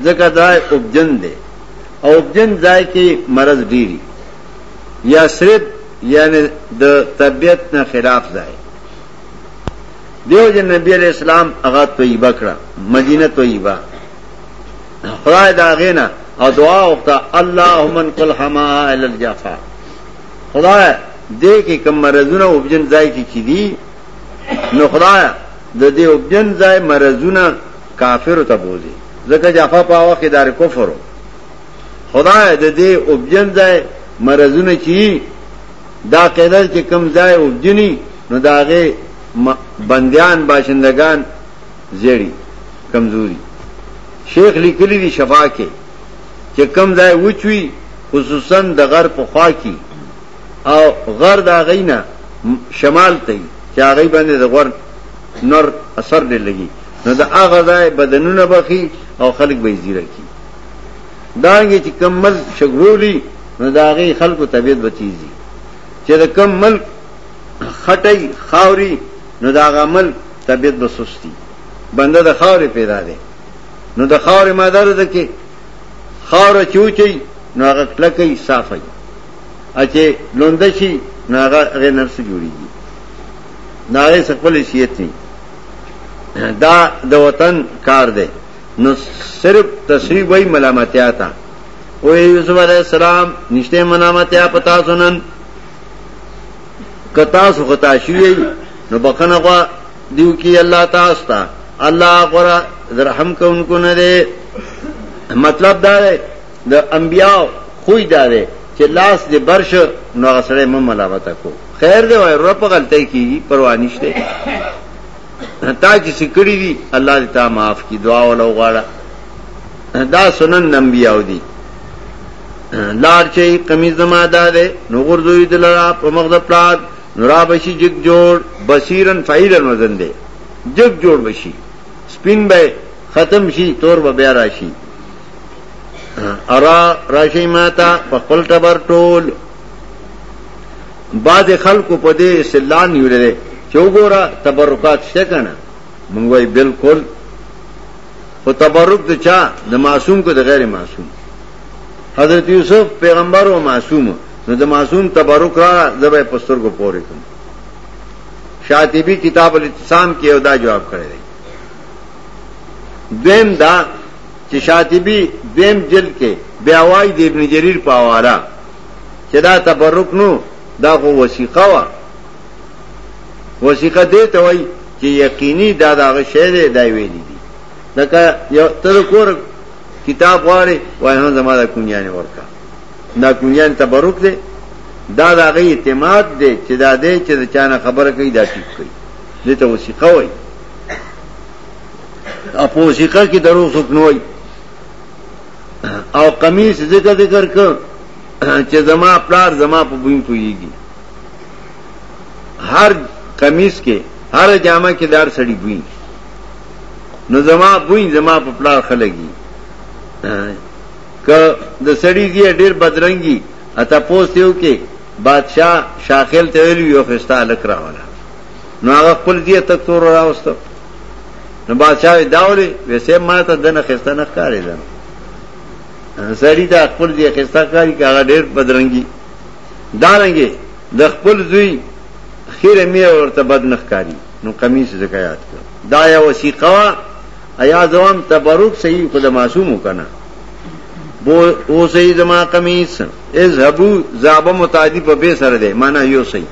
ځکه دا اوبجن دی اوبجن ځای کې مرض ډیری یثرب یعنی د طبیعت نه خلاف ځای دیو جن نبی علیہ السلام هغه طیبه کړه مدینه طیبه خدای دا غینا او دعا وکړه اللهم انقل حما ال الجفا خدای دې کې کوم مرزونه او جن ځای کې چي دي نو خدای د دې او جن ځای مرزونه کافر ته بوزي ځکه جفا په واخې دار کفر خدای د دې اوبجن ځای مرزونه چی دا قیدل چې کم ځای اوبجنی نو داغه بندیان باشندگان زیړی کمزوري شیخ لیکلی دی شفا کې چې کم ځای وچوي خصوصا د غر په خوا کې او غر دا غینا شمال ته چې هغه باندې د غر نور اثر دی لګي نو دا هغه ځای بدنونه بخي او خلک به زیره کی دانګې چې کم ملک شګرولی نو دا غي خلکو طبيعت بچيږي چې د کم ملک خټي خاوري نو دا غ ملک طبيعت بسستی بنده د خاورې پیدا دی نو د خاورې مادر ده کې خاور چوچي نو هغه کلکې صافي اچې لوند شي نو هغه غي نفس جوړيږي ناغه خپل شیت نه دا د وطن کار دی نو صرف تصریح وای ملامتیا تا او یوسف علی السلام نشته ملامتیا پتا سنن کتا سو خطا شی نو بخنه غوا دیو کی الله تاسو ته الله غره رحم کوونکو نه دی مطلب دا دی د انبیاو خوې دا دی چې لاس دې برش نو غسړې مم ملامت کو خیر دی وای رب غلطی کی پروا نشته تا چې سکړی دي الله دې تا معاف کړي دعا ولا وغواړه دا سنن انبیاو دي لار چې قمیز زما ده ده نو ورځوي دلرا په مخ د پلار نورا بشي جګ جوړ بصیرن فعیلن وزن ده جګ جوړ بشي سپین به ختم شي تور به بیا راشي ارا راشي ماتا په خپل ټبر ټول بعض خلکو په دې استدلال نیولې چې وګوره تبرکات شته کنه مونږ وای بالکل خو تبرک د چا د معصوم کو د غیر معصوم حضرت یوسف پیغمبر او معصوم نو د معصوم تبرک را زبې پستر کو پورې کوم شاطبی کتاب الاتصام کې او دا جواب کړی دی دویم دا چې شاطبی دویم جلد کې بیا وای د ابن جریر په حواله چې دا تبرک نو دا خو وثیقه وه وثیقه دې ته وایي چې یقیني دا د هغه شی دی دا ویلي دي لکه یو ته د کور کتاب غواړې وایي هم زما د کونیانې ورکا دا کونیان تبرک دی دا د هغه اعتماد دی چې دا دی چې د چا نه خبره کوي دا ټیک کوي دې ته وثیقه وایي اپو وثیقه کې دروغ څوک نه وایي او قمیص ذکر ذکر کر چې زما پلار زما په بوین پویږي هر قمیص کې هر جامه کې دار سړی بوین نو زما بوین زما په پلار خلګي که د سړی دی ډیر بدرنګي اته پوسټیو کې بادشاہ شاخل ته ویلو یو خستا لک راواله نو هغه خپل دی تک تور راوستو نو بادشاہ وی داولی وی سه ما ته دنه خسته نه ښکارې ده سړی دا خپل دی خسته ښکاری کاغه ډیر بدرنګي دارنګي د خپل زوی خیره می ورته بد نه ښکاری نو قمیص زکایات کړ دا یو وسیقه ایا زوام تبرک صحیح خود معصوم کنه بو او صحیح زما قمیص اذهبوا ذاب متعدی په به سره ده معنا یو صحیح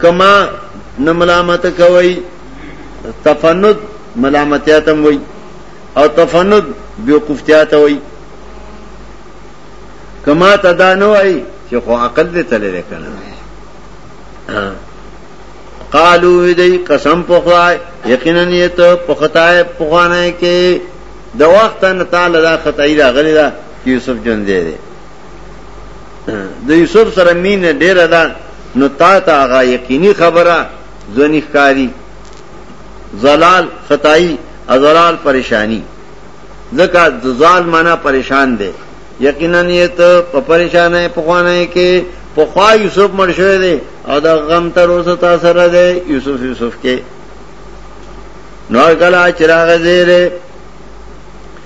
کما نه ملامت کوي تفند ملامتیا ته وای او تفند بیوقفتیا ته وای کما ته دا نه وای چې خو عقل دې تللی دی کنه قالو دی قسم په خدای یقینا یې ته په خدای په خوانه کې د وخت نه تعالی دا خدای راغلی دا یوسف جون دی د یوسف سره مين ډیر ده نو تا ته هغه یقیني خبره ځنی ښکاری زلال خدای ازلال پریشانی ځکه د زال معنا پریشان دی یقینا یې ته په پریشانه په خوانه کې په خوا یوسف مړ شوی دی او د غم تر اوسه تا سره دی یوسف یوسف کې نور کلا چراغ زیره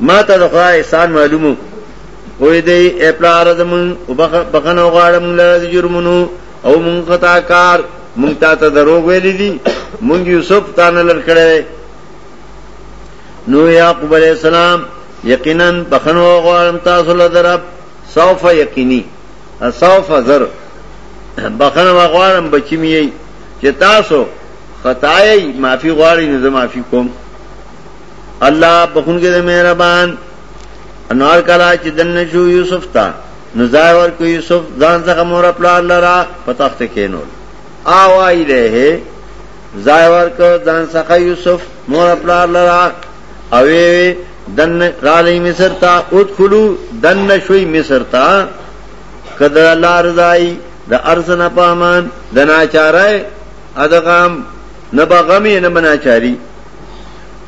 ما ته د خدای احسان معلوم و وې دی اے پلار زمون او بخنه غواړه مونږ لره د جرمونو او مونږ خطا کار مونږ تا ته دروغ ویلې دي مونږ یوسف تا نه لر کړې نو یعقوب علیہ السلام یقینا بخنه غواړم تاسو له درب سوف یقینی سوف زر بخنه غواړم بچی می چې تاسو خطای معافي غواړي نو زه معافي کوم الله بخونګه دې مهربان انوار کلا چې دنه شو یوسف تا نزای ور کو یوسف ځان څخه مور خپل لرا پتاخت کینول آوای له ځای ور کو ځان څخه یوسف مور خپل لرا اوې دن را لې مصر تا ادخلو دن شوي مصر تا کدا لار ځای د ارز نه پامان د ناچارای ادغام نه بغمی نه مناچاری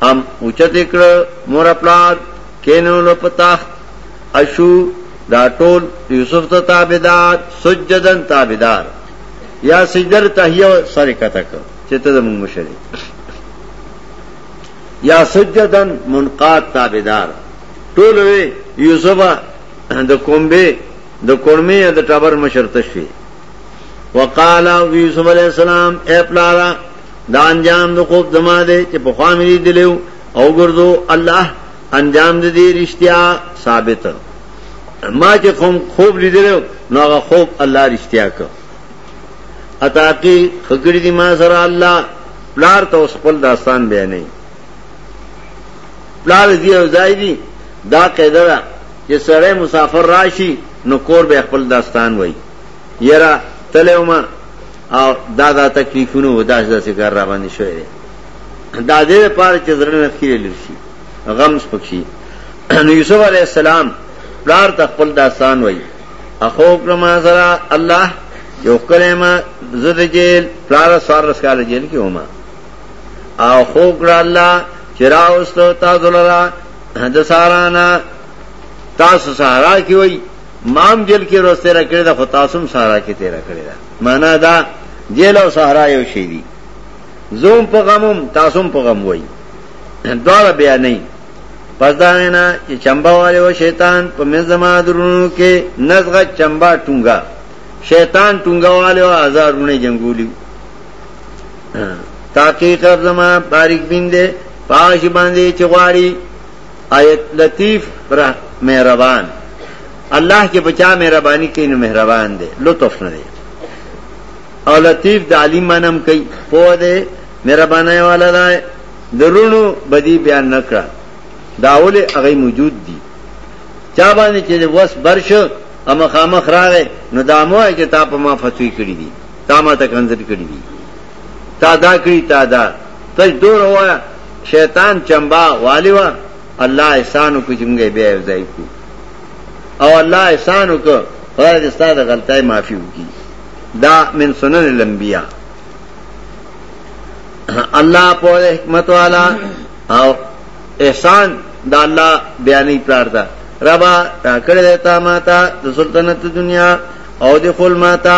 ام اوچت کړه مور پلار کینولو په تخت اشو دا ټول یوسف ته تابعدار سجدن تابعدار یا سجدر تهیه سره کته کړ چې ته زموږ مشرې یا سجدن منقاد تابعدار ټول وی یوسف د کومبه د کورمه د ټبر مشر تشوی وقالا یوسف علی السلام اے پلارا دا انجام د خوب زما دی چې په خوا مې دیدلیو او ګرځو الله انجام د دې رښتیا ثابت ما چې کوم خوب لیدلو نو هغه خوب الله رښتیا کړ اتا کې خګړې دي ما سره الله پلار ته اوس خپل داستان بیانې پلار دې او ځای دي دا قاعده ده چې سړی مسافر راشي نو کور به خپل داستان وایي یرا تله وما او دا دا تکلیفونه و داس داسې کار را باندې شوی دی دا دې لپاره چې زړه نه خیره لرشي غم سپکشي نو یوسف علی السلام پلار ته خپل داستان وای اخو کرما سره الله یو کلمه زړه جیل پلار سار رس کال جیل کې وما او خو کړه الله چراوستو تاسو لرا د سارانا تاسو سارا کې وای مام جیل کې روز تیر کړی دا خو تاسو هم صحرا کې تیر کړی دا معنا دا جیل او صحرا یو شی دي زوم په غمم تاسو هم په غم وای دواړه بیا نه پس دا نه چې چمبا والے و شیطان په مزما درونو کې نزغه چمبا ټونګا شیطان ټونګا والے او هزارونه جنگولیو تحقیق زما باریک بین دے پاش باندې چغواړي آیت لطیف رح مهربان الله چې بچا مهرباني کوي نو مهربان دی لطف نه دی او لطیف د علی منم کوي په دې مهربانه والا دی درونو بدی بیان نکړه داول هغه موجود دي چا باندې چې وس برش او مخامخ راغې نو دامو چې تا په ما فتوی کړی دي تا ما ته کنځل کړی دي تا دا کړی تا دا تج دو روا شیطان چمبا والی وا الله احسان کو چې موږ بیا ځای کو او الله احسان کو خدای دې ستاسو غلطۍ معافي وکړي دا من سنن الانبیاء الله په حکمت والا او احسان دا الله بیانې پلار دا ربا کړه دیتا ماتا د سلطنت دنیا او د خپل ماتا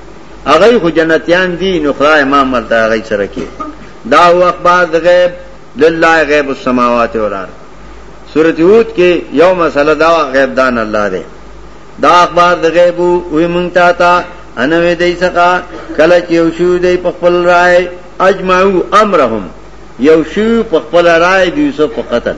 هغه خو جنتیان دي نو خدای ما مرته هغه سره کې دا او اخبار د غیب لله غیب السماوات والارض سورۃ یود کې یو مسله دا غیب دان الله دی دا اخبار د غیب وي مونږ ته تا انوي دای څخه کله چې یو شو دی په خپل رائے اجمعو امرهم یو شو په خپل رائے د یوسف په قتل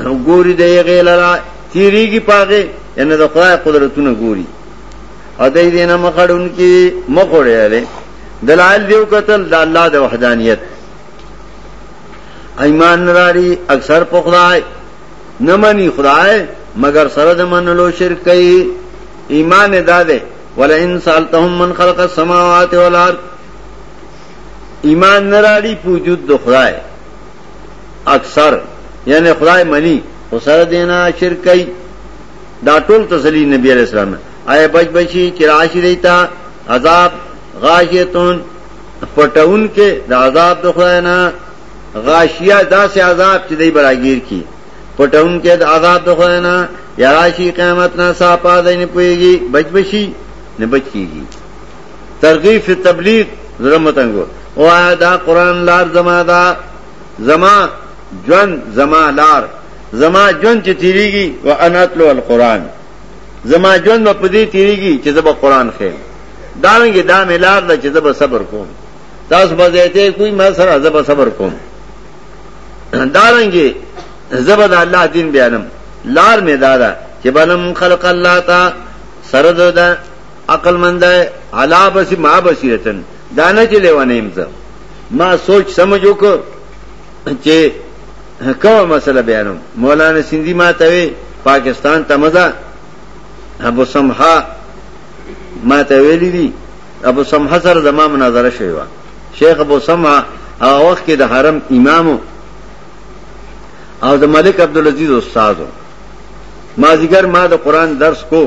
نو ګوري د یغې لرا تیریږي پاغه ان د خدای قدرتونه ګوري او دای دې نه مخړون کې مخړېلې دلایل دیو قتل د الله د وحدانیت ایمان نراری اکثر په خدای نه مني خدای مگر سره د منلو شرک کوي ایمان ادا ده ولا ان سالتهم من خلق السماوات والارض ایمان نراری په وجود د خدای اکثر یعنی خدای منی خو سره دینا شرک کوي دا ټول تسلی نبی علیہ السلام آیا بچ بچی چې راشي دیتا عذاب غاشیتون پټون کې د عذاب د خدای نه غاشیه داسې عذاب چې دی براگیر کی پټون کې د عذاب د خدای نه یا راشي قیامت نه صاحب دې نه پويږي بچ بشي نه بچ کیږي ترغیب فی تبلیغ زړه متنګو وایا دا قران لار زما دا زما جون زما لار زما جون چې تیریږي و انا تلو القران زما جون په دې تیریږي چې زما قران خې دا نه دا ملار دا چې زما صبر کوم تاسو به زیته کوئی ما سره زما صبر کوم دا رنګي زبد الله دین بیانم لار می دادا چې بنم خلق الله تا سره ده عقل مند ہے علا بسی ما بصیرتن دانه چې لیوانه يم زه ما سوچ سمجھ وکړ چې کومه مسله بیانوم مولانا سیندی ما ته وی پاکستان ته مزه ابو سمحا ما ته ویلی دي ابو سمحا سره زما مناظره شوی و شیخ ابو سمحا هغه وخت کې د حرم امام او د ملک عبدالعزیز استاد ما زیګر ما د قران درس کو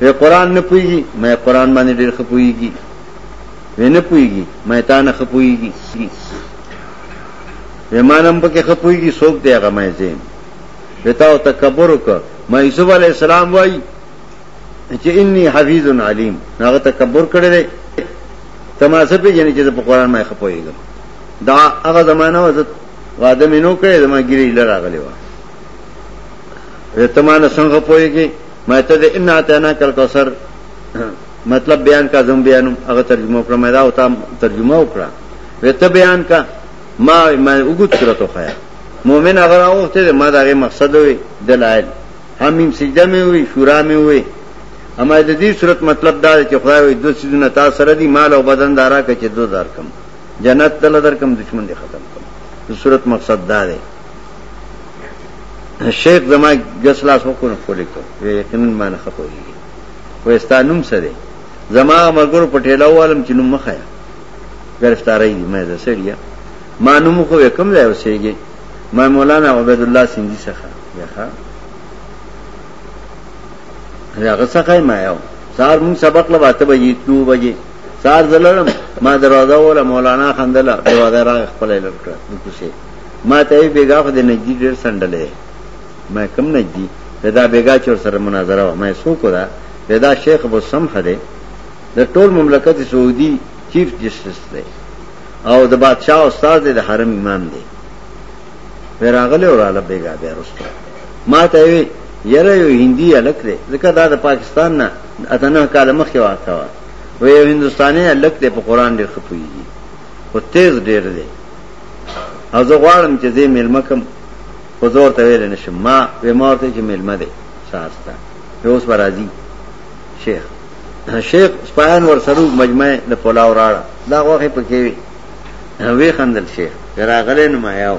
وی قران نه پويږي مې قران باندې ډېر خپويږي وی نه پويږي مې تا نه خپويږي وی مانم پکې خپويږي څوک دی هغه مې زم وتا او تکبر وک مې يوسف عليه السلام وای چې اني حفيظ عليم هغه تکبر کړی دی تما څه پیژنې چې په قران مې خپويږم دا هغه زمانہ وځه واده مې نو کړې زما ګری لراغلی و ته ما نه څنګه پوهېږې ما ته د ان اعطینا کل کوثر مطلب بیان کا زم بیانم هغه ترجمه وکړه ما دا او تا ترجمه وکړه وته بیان کا ما ما وګت کړه ته خیا مؤمن هغه راوخته ما دا غي مقصد وي دلایل همیم سجده مې وي شورا مې وي اما د دې صورت مطلب دا چې خدای وي دوه سيزونه تاسو سره دي مال او بدن دارا کې چې دوه دار کم جنت تل در کم دشمن دي ختم کم د صورت مقصد دا دی شیخ زما جس لاس وکړو نه خولې کو وی یقینا ما نه خپوي وې ستا نوم سره زما مرګرو پټېلا والم چې نوم مخه گرفتارې دي مې ده سړیا ما نوم خو کوم ځای اوسېږي ما مولانا عبد الله سیندی څخه یخه هغه څخه ما یو سار مون سبق لا واته بجې 2 بجې سار زلرم ما دروازه ولا مولانا خندله دروازه را خپل لټ کړ نو څه ما ته یې بیګا خو د نجدي ډېر سنډلې دی ما کم نجدي دا بیګا چې ورسره مناظره وه ما یې څوک ده دا شیخ ابو سمح دی د ټول مملکت سعودي چیف جسټس دی او د بادشاہ استاد دی د حرم امام دی وراغله وراله بیګا بیا رسته ما ته وی یره یو هندي الک دی ځکه دا د پاکستان نه اتنه کال مخکې واقع و وی هندستاني الک دی په قران ډېر خپويږي او تیز ډېر دی او زه غواړم چې زه میلمه کم خو زه ورته ویلی نه شم ما وې ما ورته چې میلمه دی سهار ستا وې اوس به راځي شیخ شیخ سپایان ورسره مجمع د پلاو راړه دا غوښې پکې وي وی خندل شیخ راغلی نو ما یاو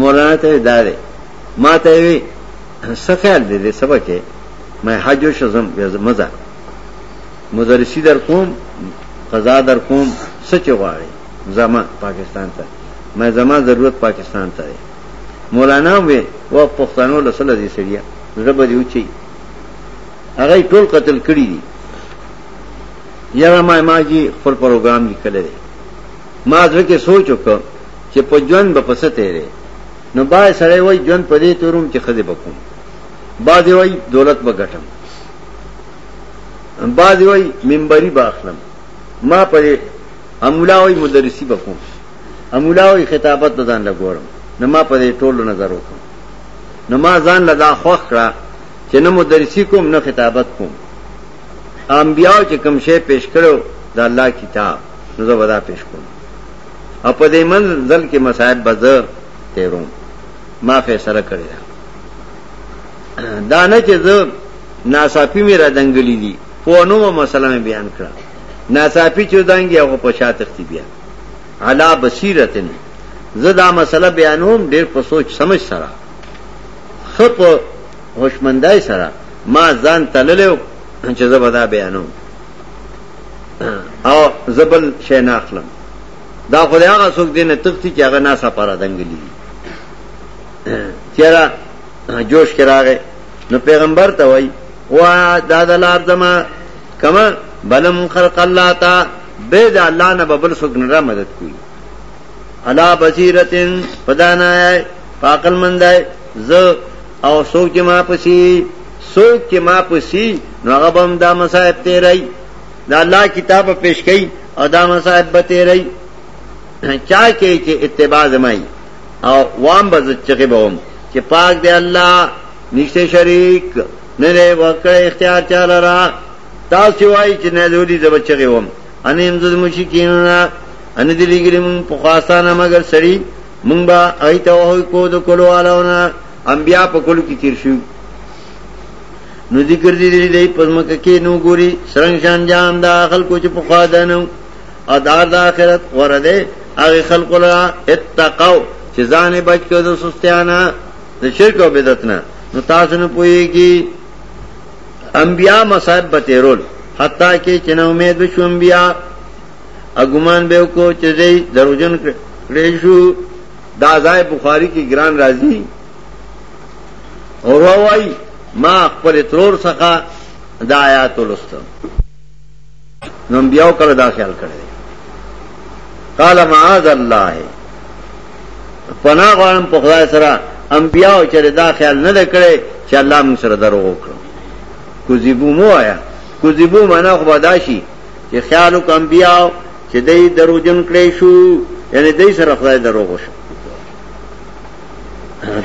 مولانا ته دا دی ما ته وی څه خیال دی دې سبا کې ما حج شزم مزه مدرسی در کوم قضا در کوم سچ غواړي زما پاکستان ته مې زما ضرورت پاکستان ته دی مولانا وې و پښتنو له سره دي سړیا زړه به دی وچی هغه ټول قتل کړی دي یاره ما ما جی خپل پروګرام لیکل دی ما ځکه سوچ وکړ چې په ژوند به پسه تیرې نو با سړی وای ژوند په دې تورم چې خدي بکوم با دی وای دولت به ګټم با دی وای منبري باخلم ما په امولا وای مدرسی بکوم امولا وای خطابت د ځان لګورم نو ما په دې ټولو نظر وکم نو ما ځان لدا خوخ کړه چې نه مدرسی کوم نه خطابت کوم انبیاء چې کوم شی پیش کړو د الله کتاب نو زه ودا پیش کوم او په دې منځل کې مصائب بزر تیروم ما فیصله کړی دا نه چې زه ناصافی میرا دنګلی دي په نومه مسله بیان کړم ناڅاپی چودانګی هغه په شا تختی بیا علا بصیرتن زه دا مسله بیانوم ډیر په سوچ سمجھ سره خپ هوشمندای سره ما ځان تللو چې زه به دا بیانوم او زبل شي نه اخلم دا خدای هغه څوک دینه تختی چې هغه ناسا پاره دنګلی چیرې جوش کراغه نو پیغمبر ته وای وا دا د لار زما کما بلم خلق الله تا بيد الله نه ببل سوک نه مدد کوي الا بصیرتن پدانا ہے پاکل مند ہے ز او سوک چې ما پسی سوک چې ما پسی نو هغه بم دا مصائب تیرای دا الله کتاب پیش کړي او دا مصائب به تیرای چا کې چې اتباع زمای او وام بز چغه بوم چې پاک دی الله نشته شریک نه دی ورکړی اختیار چا لرا تاسو وایي چې نه لوري زه به چغې وم ان هم زه د مشرکینو نه ان دې لګري مونږ په خواستانه مګر سړي مونږ به هغه ته وایو کو د کولو والونه انبیا په کولو کې تیر شو نو ذکر دې دې دې پزمک کې نو ګوري سرنګ شان جام دا خلکو چې په خوا دنو ادار د آخرت ورده هغه خلکو لا اتقوا چې ځان بچ کړو سستیانه د شرک او بدعت نه نو تاسو نه پويږي انبیا مصائب بتیرول حتی کې چنه امید وشو انبیا اګومان به کو چې دې دروژن کړې شو دا ځای بخاری کې ګران راځي اور وای ما خپل ترور څخه د آیات ولستم نوم بیاو کله دا خیال کړی قال معاذ الله پنا غوانم په خدای سره انبیاو چې دا خیال نه کړی چې الله موږ سره درو وکړو کوزیبو مو آیا کوزیبو معنا خو بداشي چې خیال وک انبیاو چې دای درو جن کړی شو یعنی دای سره خدای درو وشو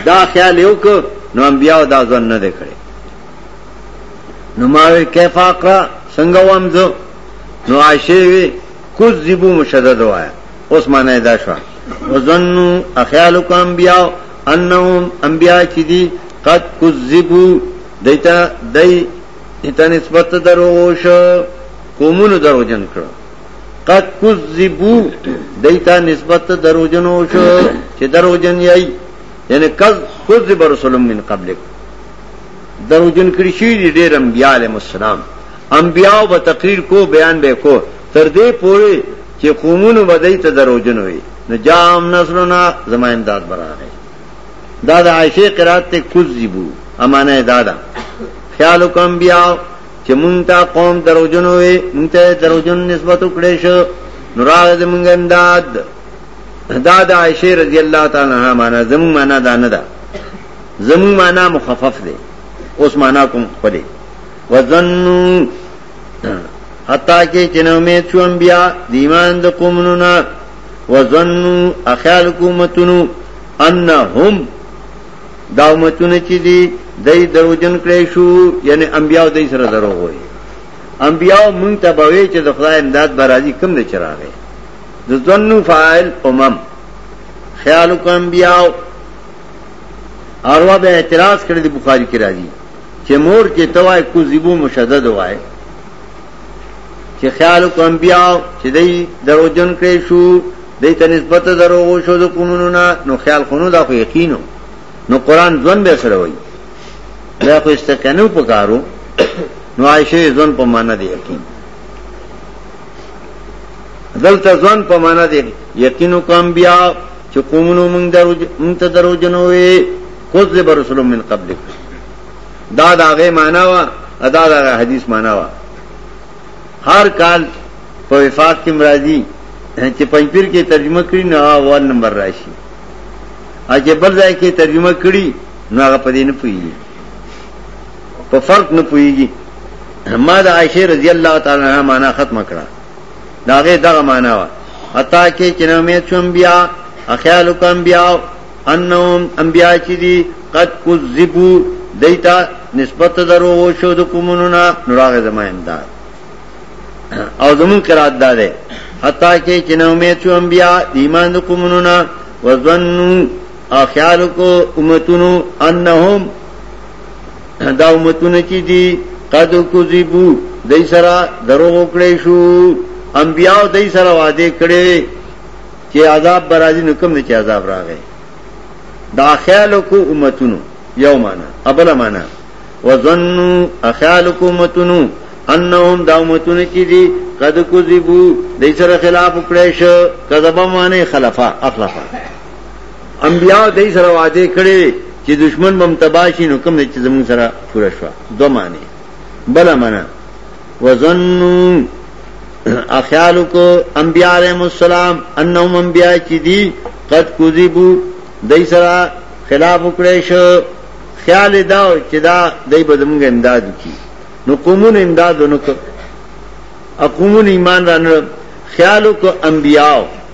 دا خیال یو کو نو انبیاو دا ځن نه کړی نو ما وی کیف اقرا څنګه وام زه نو عائشه وی کوز زیبو مشدد وایا اوس معنی دا شو وظنوا اخیالک انبیاء انهم انبیاء چې دي قد کذبو دیتا دای دیتا نسبت درو شو قومونو درو جن کړ قد کذبو دیتا نسبت درو جنو شو چې درو جن یای یعنی کذ کذب رسول من قبلک دروجن کړی شي دي ډېر انبیاء علیهم السلام انبیاء به تقریر کو بیان به کو تر دې پورې چې قومونو بدای ته دروجن وي نو جام نصرنا زما امداد برانه دا د عائشه قرات ته کذبو امانه دادا خیال کوم بیا چې مونږ ته قوم دروجن وي مونږ ته دروجن نسبت وکړي شو نو راغله مونږ امداد دا د عائشه رضی الله تعالی عنها معنا زموږ معنا دا نه ده زمون معنا مخفف دی اوس معنا کوم خپلې وزنو حتا کې چنومې څو انبیا د ایمان د قومونو نه وزنو اخیال حکومتونو انهم دا امتونه چې دي دای دروجن کړی شو یعنی انبیا دای سره درو وي انبیا مونږ ته بوي چې د خدای امداد برازي کم نه چراغه د ظنو فاعل امم خیال کوم بیاو اروا به اعتراض کړی دی بخاری کې راځي چې مور کې توای کو زیبو مشدد وای چې خیال کوم بیا چې دی دروژن کړی شو دې ته نسبت دروغ شو د قانونو نه نو خیال خونو دا خو یقینو نو قران ځون به سره وای دا خو استکنو پکارو نو عائشه ځون په معنا دی یقین دلته ځون په معنا دی یقینو کوم بیا چې قومونو مونږ درو مونږ ته درو جنوي کذب رسول من قبل دا دا غي معنا وا ادا دا حدیث معنا وا هر کال په وفات کې مرادي چې پنځپیر کې ترجمه کړی نو اول نمبر راشي اجه بل ځای کې ترجمه کړی نو هغه پدې نه پوي په فرق نه پويږي ما د عائشه رضی الله تعالی عنها معنا ختم کړه دا غي دغه معنا وا عطا کې چې نو مې چوم بیا اخیال کوم بیا انهم انبیا چې دي قد کذبو دیتا نسبت درو شو د قومونو نه نوراغه زما امداد او زمون قرات داده حتا کې چې نو مې چوم انبیا ایمان د قومونو نه وزن اخیال کو امتونو انهم دا امتونه چې دي قد کذبو دای سره دروغ کړی شو انبیاء دای سره وعده کړی چې عذاب برازي نو کوم نه چې عذاب راغی دا خیال کو امتونو یو معنا ابل معنا وظنوا اخیالکم امتونو انهم دا امتونو چې دي قد کذبو دای سره خلاف کړی شو کذبه معنی خلفا اخلفا انبیاء دای سره وعده کړی چې دشمن بم تباشي نو کوم چې زمون سره پوره شو دوه معنی بل معنی وزنو اخیالو کو انبیاء علیهم السلام انهم انبیاء چې دي قد کوذبو دای سره خلاف وکړی شو خیال دا چې دا دای به زمونږ امداد کی نو قومون امداد نو کو اقومون ایمان رانه خیالو کو انبیاء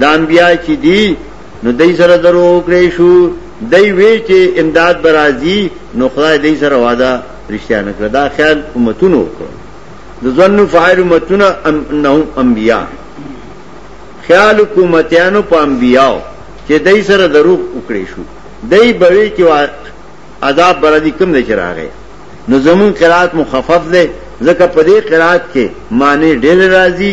دا انبیاء چی دی نو دی سره درو کړی شو دی وی چې امداد برازي نو خدای دی سره وعده رښتیا نه کړ دا خیال امتونو وکړ د ظن فاعل امتونه انهم انبیاء خیال حکومتانو په انبیاء چې دی سره درو وکړی شو دی بوي چې عذاب برازي کم نه چراغه نو زمون قرات مخفف ده ځکه په دې قرات کې معنی ډېر راځي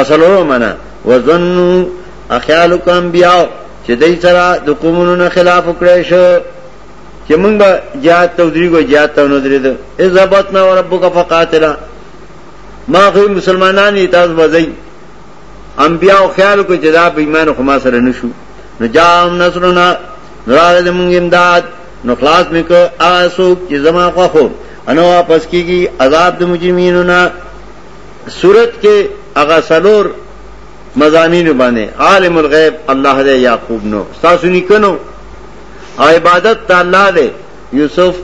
اصلو منا وزنو اخیال کوم بیا چې دای سره د قومونو نه خلاف وکړی شو چې موږ به جهاد ته ودریږو جهاد ته نه درېدو اذهبتنا وربک فقاتلا ما خو مسلمانان یې تاسو وځي انبیا او خیال کو چې دا په ایمان خو ما سره نشو نو جام نصرنا راغله د موږ امداد نو خلاص میکو آسو چې زما خو خو انو واپس کیږي عذاب د مجرمینو نه صورت کې هغه سلور مزامین باندې عالم الغیب الله دې یعقوب نو تاسو نکنو عبادت ته الله دې یوسف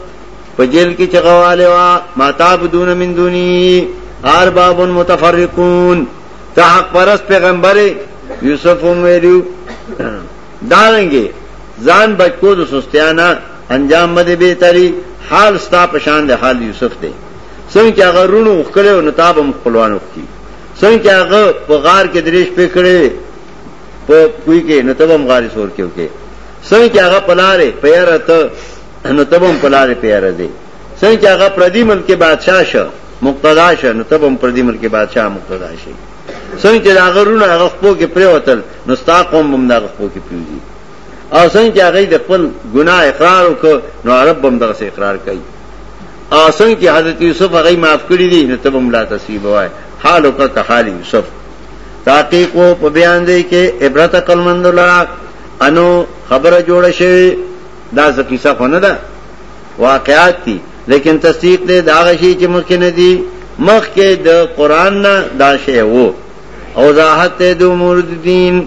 په جیل کې چغواله وا ماتاب دون من دونی ارباب متفرقون ته حق پرس پیغمبر یوسف هم ویلو دارنګي ځان بچو د سستیانا انجام مده به تری حال ستا پشان د حال یوسف دی څنګه چې هغه رونو وکړو نو تاب هم خپلوان وکړي څنګه چې هغه په غار کې درېش پکړې په کوی کې نو تاب هم غاري سور کې وکړي څنګه چې هغه پلاره پیاره ته نو تاب هم پلاره پیاره دی څنګه چې هغه پردي ملک کې بادشاہ شو مقتدا شو نو تاب هم پردي ملک کې بادشاہ مقتدا شي څنګه چې هغه رونو هغه خپل کې پریوتل نو ستا قوم هم دا خپل کې پریږي او څنګه چې هغه د خپل ګناه اقرار وکړ نو عرب هم دغه اقرار کوي او څنګه چې حضرت یوسف هغه معاف کړی دی نو تبم لا تصیب وای حال وکړه که حال یوسف تحقیق وو په بیان دی کې عبرت قلمند الله انو خبره جوړ شي دا څه قصه خو نه ده واقعات دي لیکن تصدیق دې دا غشي چې مخکې نه دي مخکې د قران نه دا شی وو او وضاحت دې د امور دین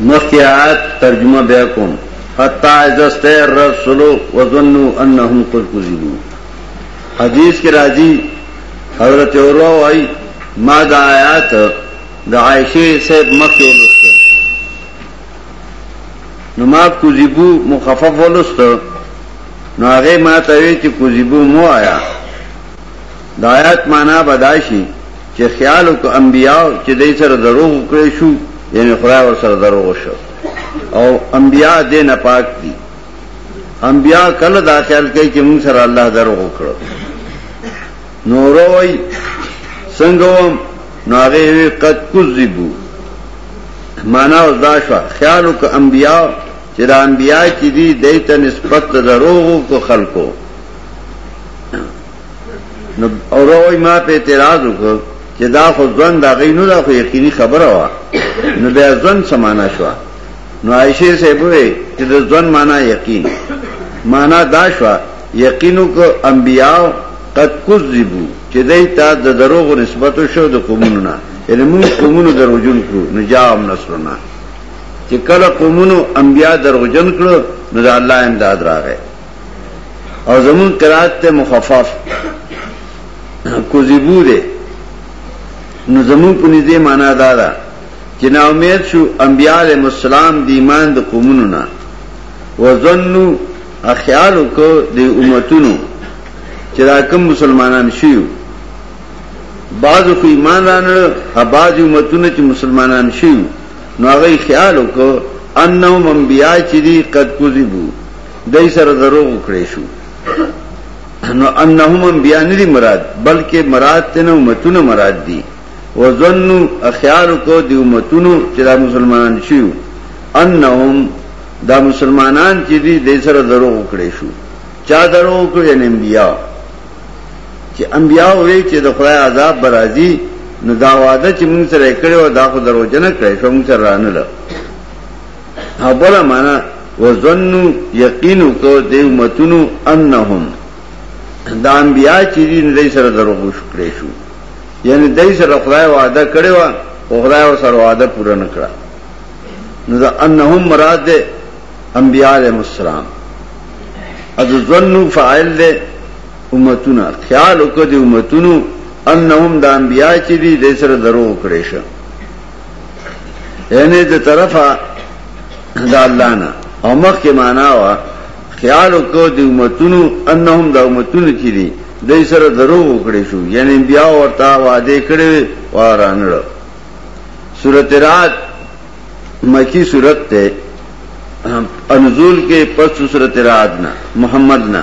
مخکې آیت ترجمه بیا کوم حتی اذا استير رسول وظنوا انهم قد كذبوا حدیث کې راځي حضرت اوروه وايي ما د آیات د عائشه صاحب مخکې ولسته نو ما کوزیبو مخفف ولسته نو هغه ما ته وی چې کوزیبو مو آیا د آیات معنا به دا شي چې خیال وکړه انبیاء چې دای سره دروغ وکړي شو یعنی خدای ور سره دروغ شو او انبیاء دې نه پاک دي انبیاء کله دا خیال کوي چې موږ سره الله دروغ وکړو نور وای څنګه وم ناغه قد کذبو معنا او دا شو خیال وکړه انبیاء چې دا انبیاء چې دي دای ته نسبت دروغ کو خلکو نو اوروي ما په اعتراض وکړ چې دا خو ځوند دا غینو دا خو یقیني خبره وا نو بیا ځوند سمانا شو نو عائشه سیبوي چې د ځوند معنا یقین معنا دا شو یقینو کو انبیاو قد کذبو چې دای ته د دروغ نسبت شو د قومونو نه یعنی موږ قومونو دروجن کړو نو جام نصرنا چې کله قومونو انبیا دروجن کړو نو الله امداد راغی او زمون قرات ته مخفف کوذبو ده نو زمون په نږدې معنا دا ده چې نا امید شو انبياله مسالم د ایمان د قومونو نه وظنوا اخیال کو د امتونو چې دا کوم مسلمانان شيو بعضو خو ایمان رانړ بعض امتونه چې مسلمانان شيو نو هغه خیال کو انهم انبیا چې دي قد کوذبو دای سره دروغ وکړې شو نو انهم انبیاء نه دي مراد بلکې مراد تنه امتونه مراد دي وظنوا اخیال کو دی امتونو چې دا مسلمانان شيو انهم دا مسلمانان چې دي د سره درو وکړې شو چا درو وکړې نه انبیاء چې انبیاء وې چې د خدای عذاب برازي نو دا وعده چې موږ سره کړو دا خو درو جن کړې شو موږ سره رانه او بلا مانا وظنو یقینو کو دی امتونو انهم دا انبیاء چی دی ندائی سر دروغو شکلی شو یعنی دائی سر خدای وعده کڑی و او خدای و سر وعده پورا نکڑا نو دا انهم مراد دی انبیاء علیہ السلام از ظنو فائل دی امتونو خیالو کو دی امتونو انهم دا انبیاء چی دی دی سر دروغو کڑی شو یعنی د طرفه د الله نه او مخ کې معنا وا خیال وکړو د امتونو انهم د امتونو چې دي دای سره درو وکړې شو یعنی بیا ورته وعده کړې وارانړ سورۃ رات مکی سورۃ ته انزول کې پس سورۃ رات نه محمد نه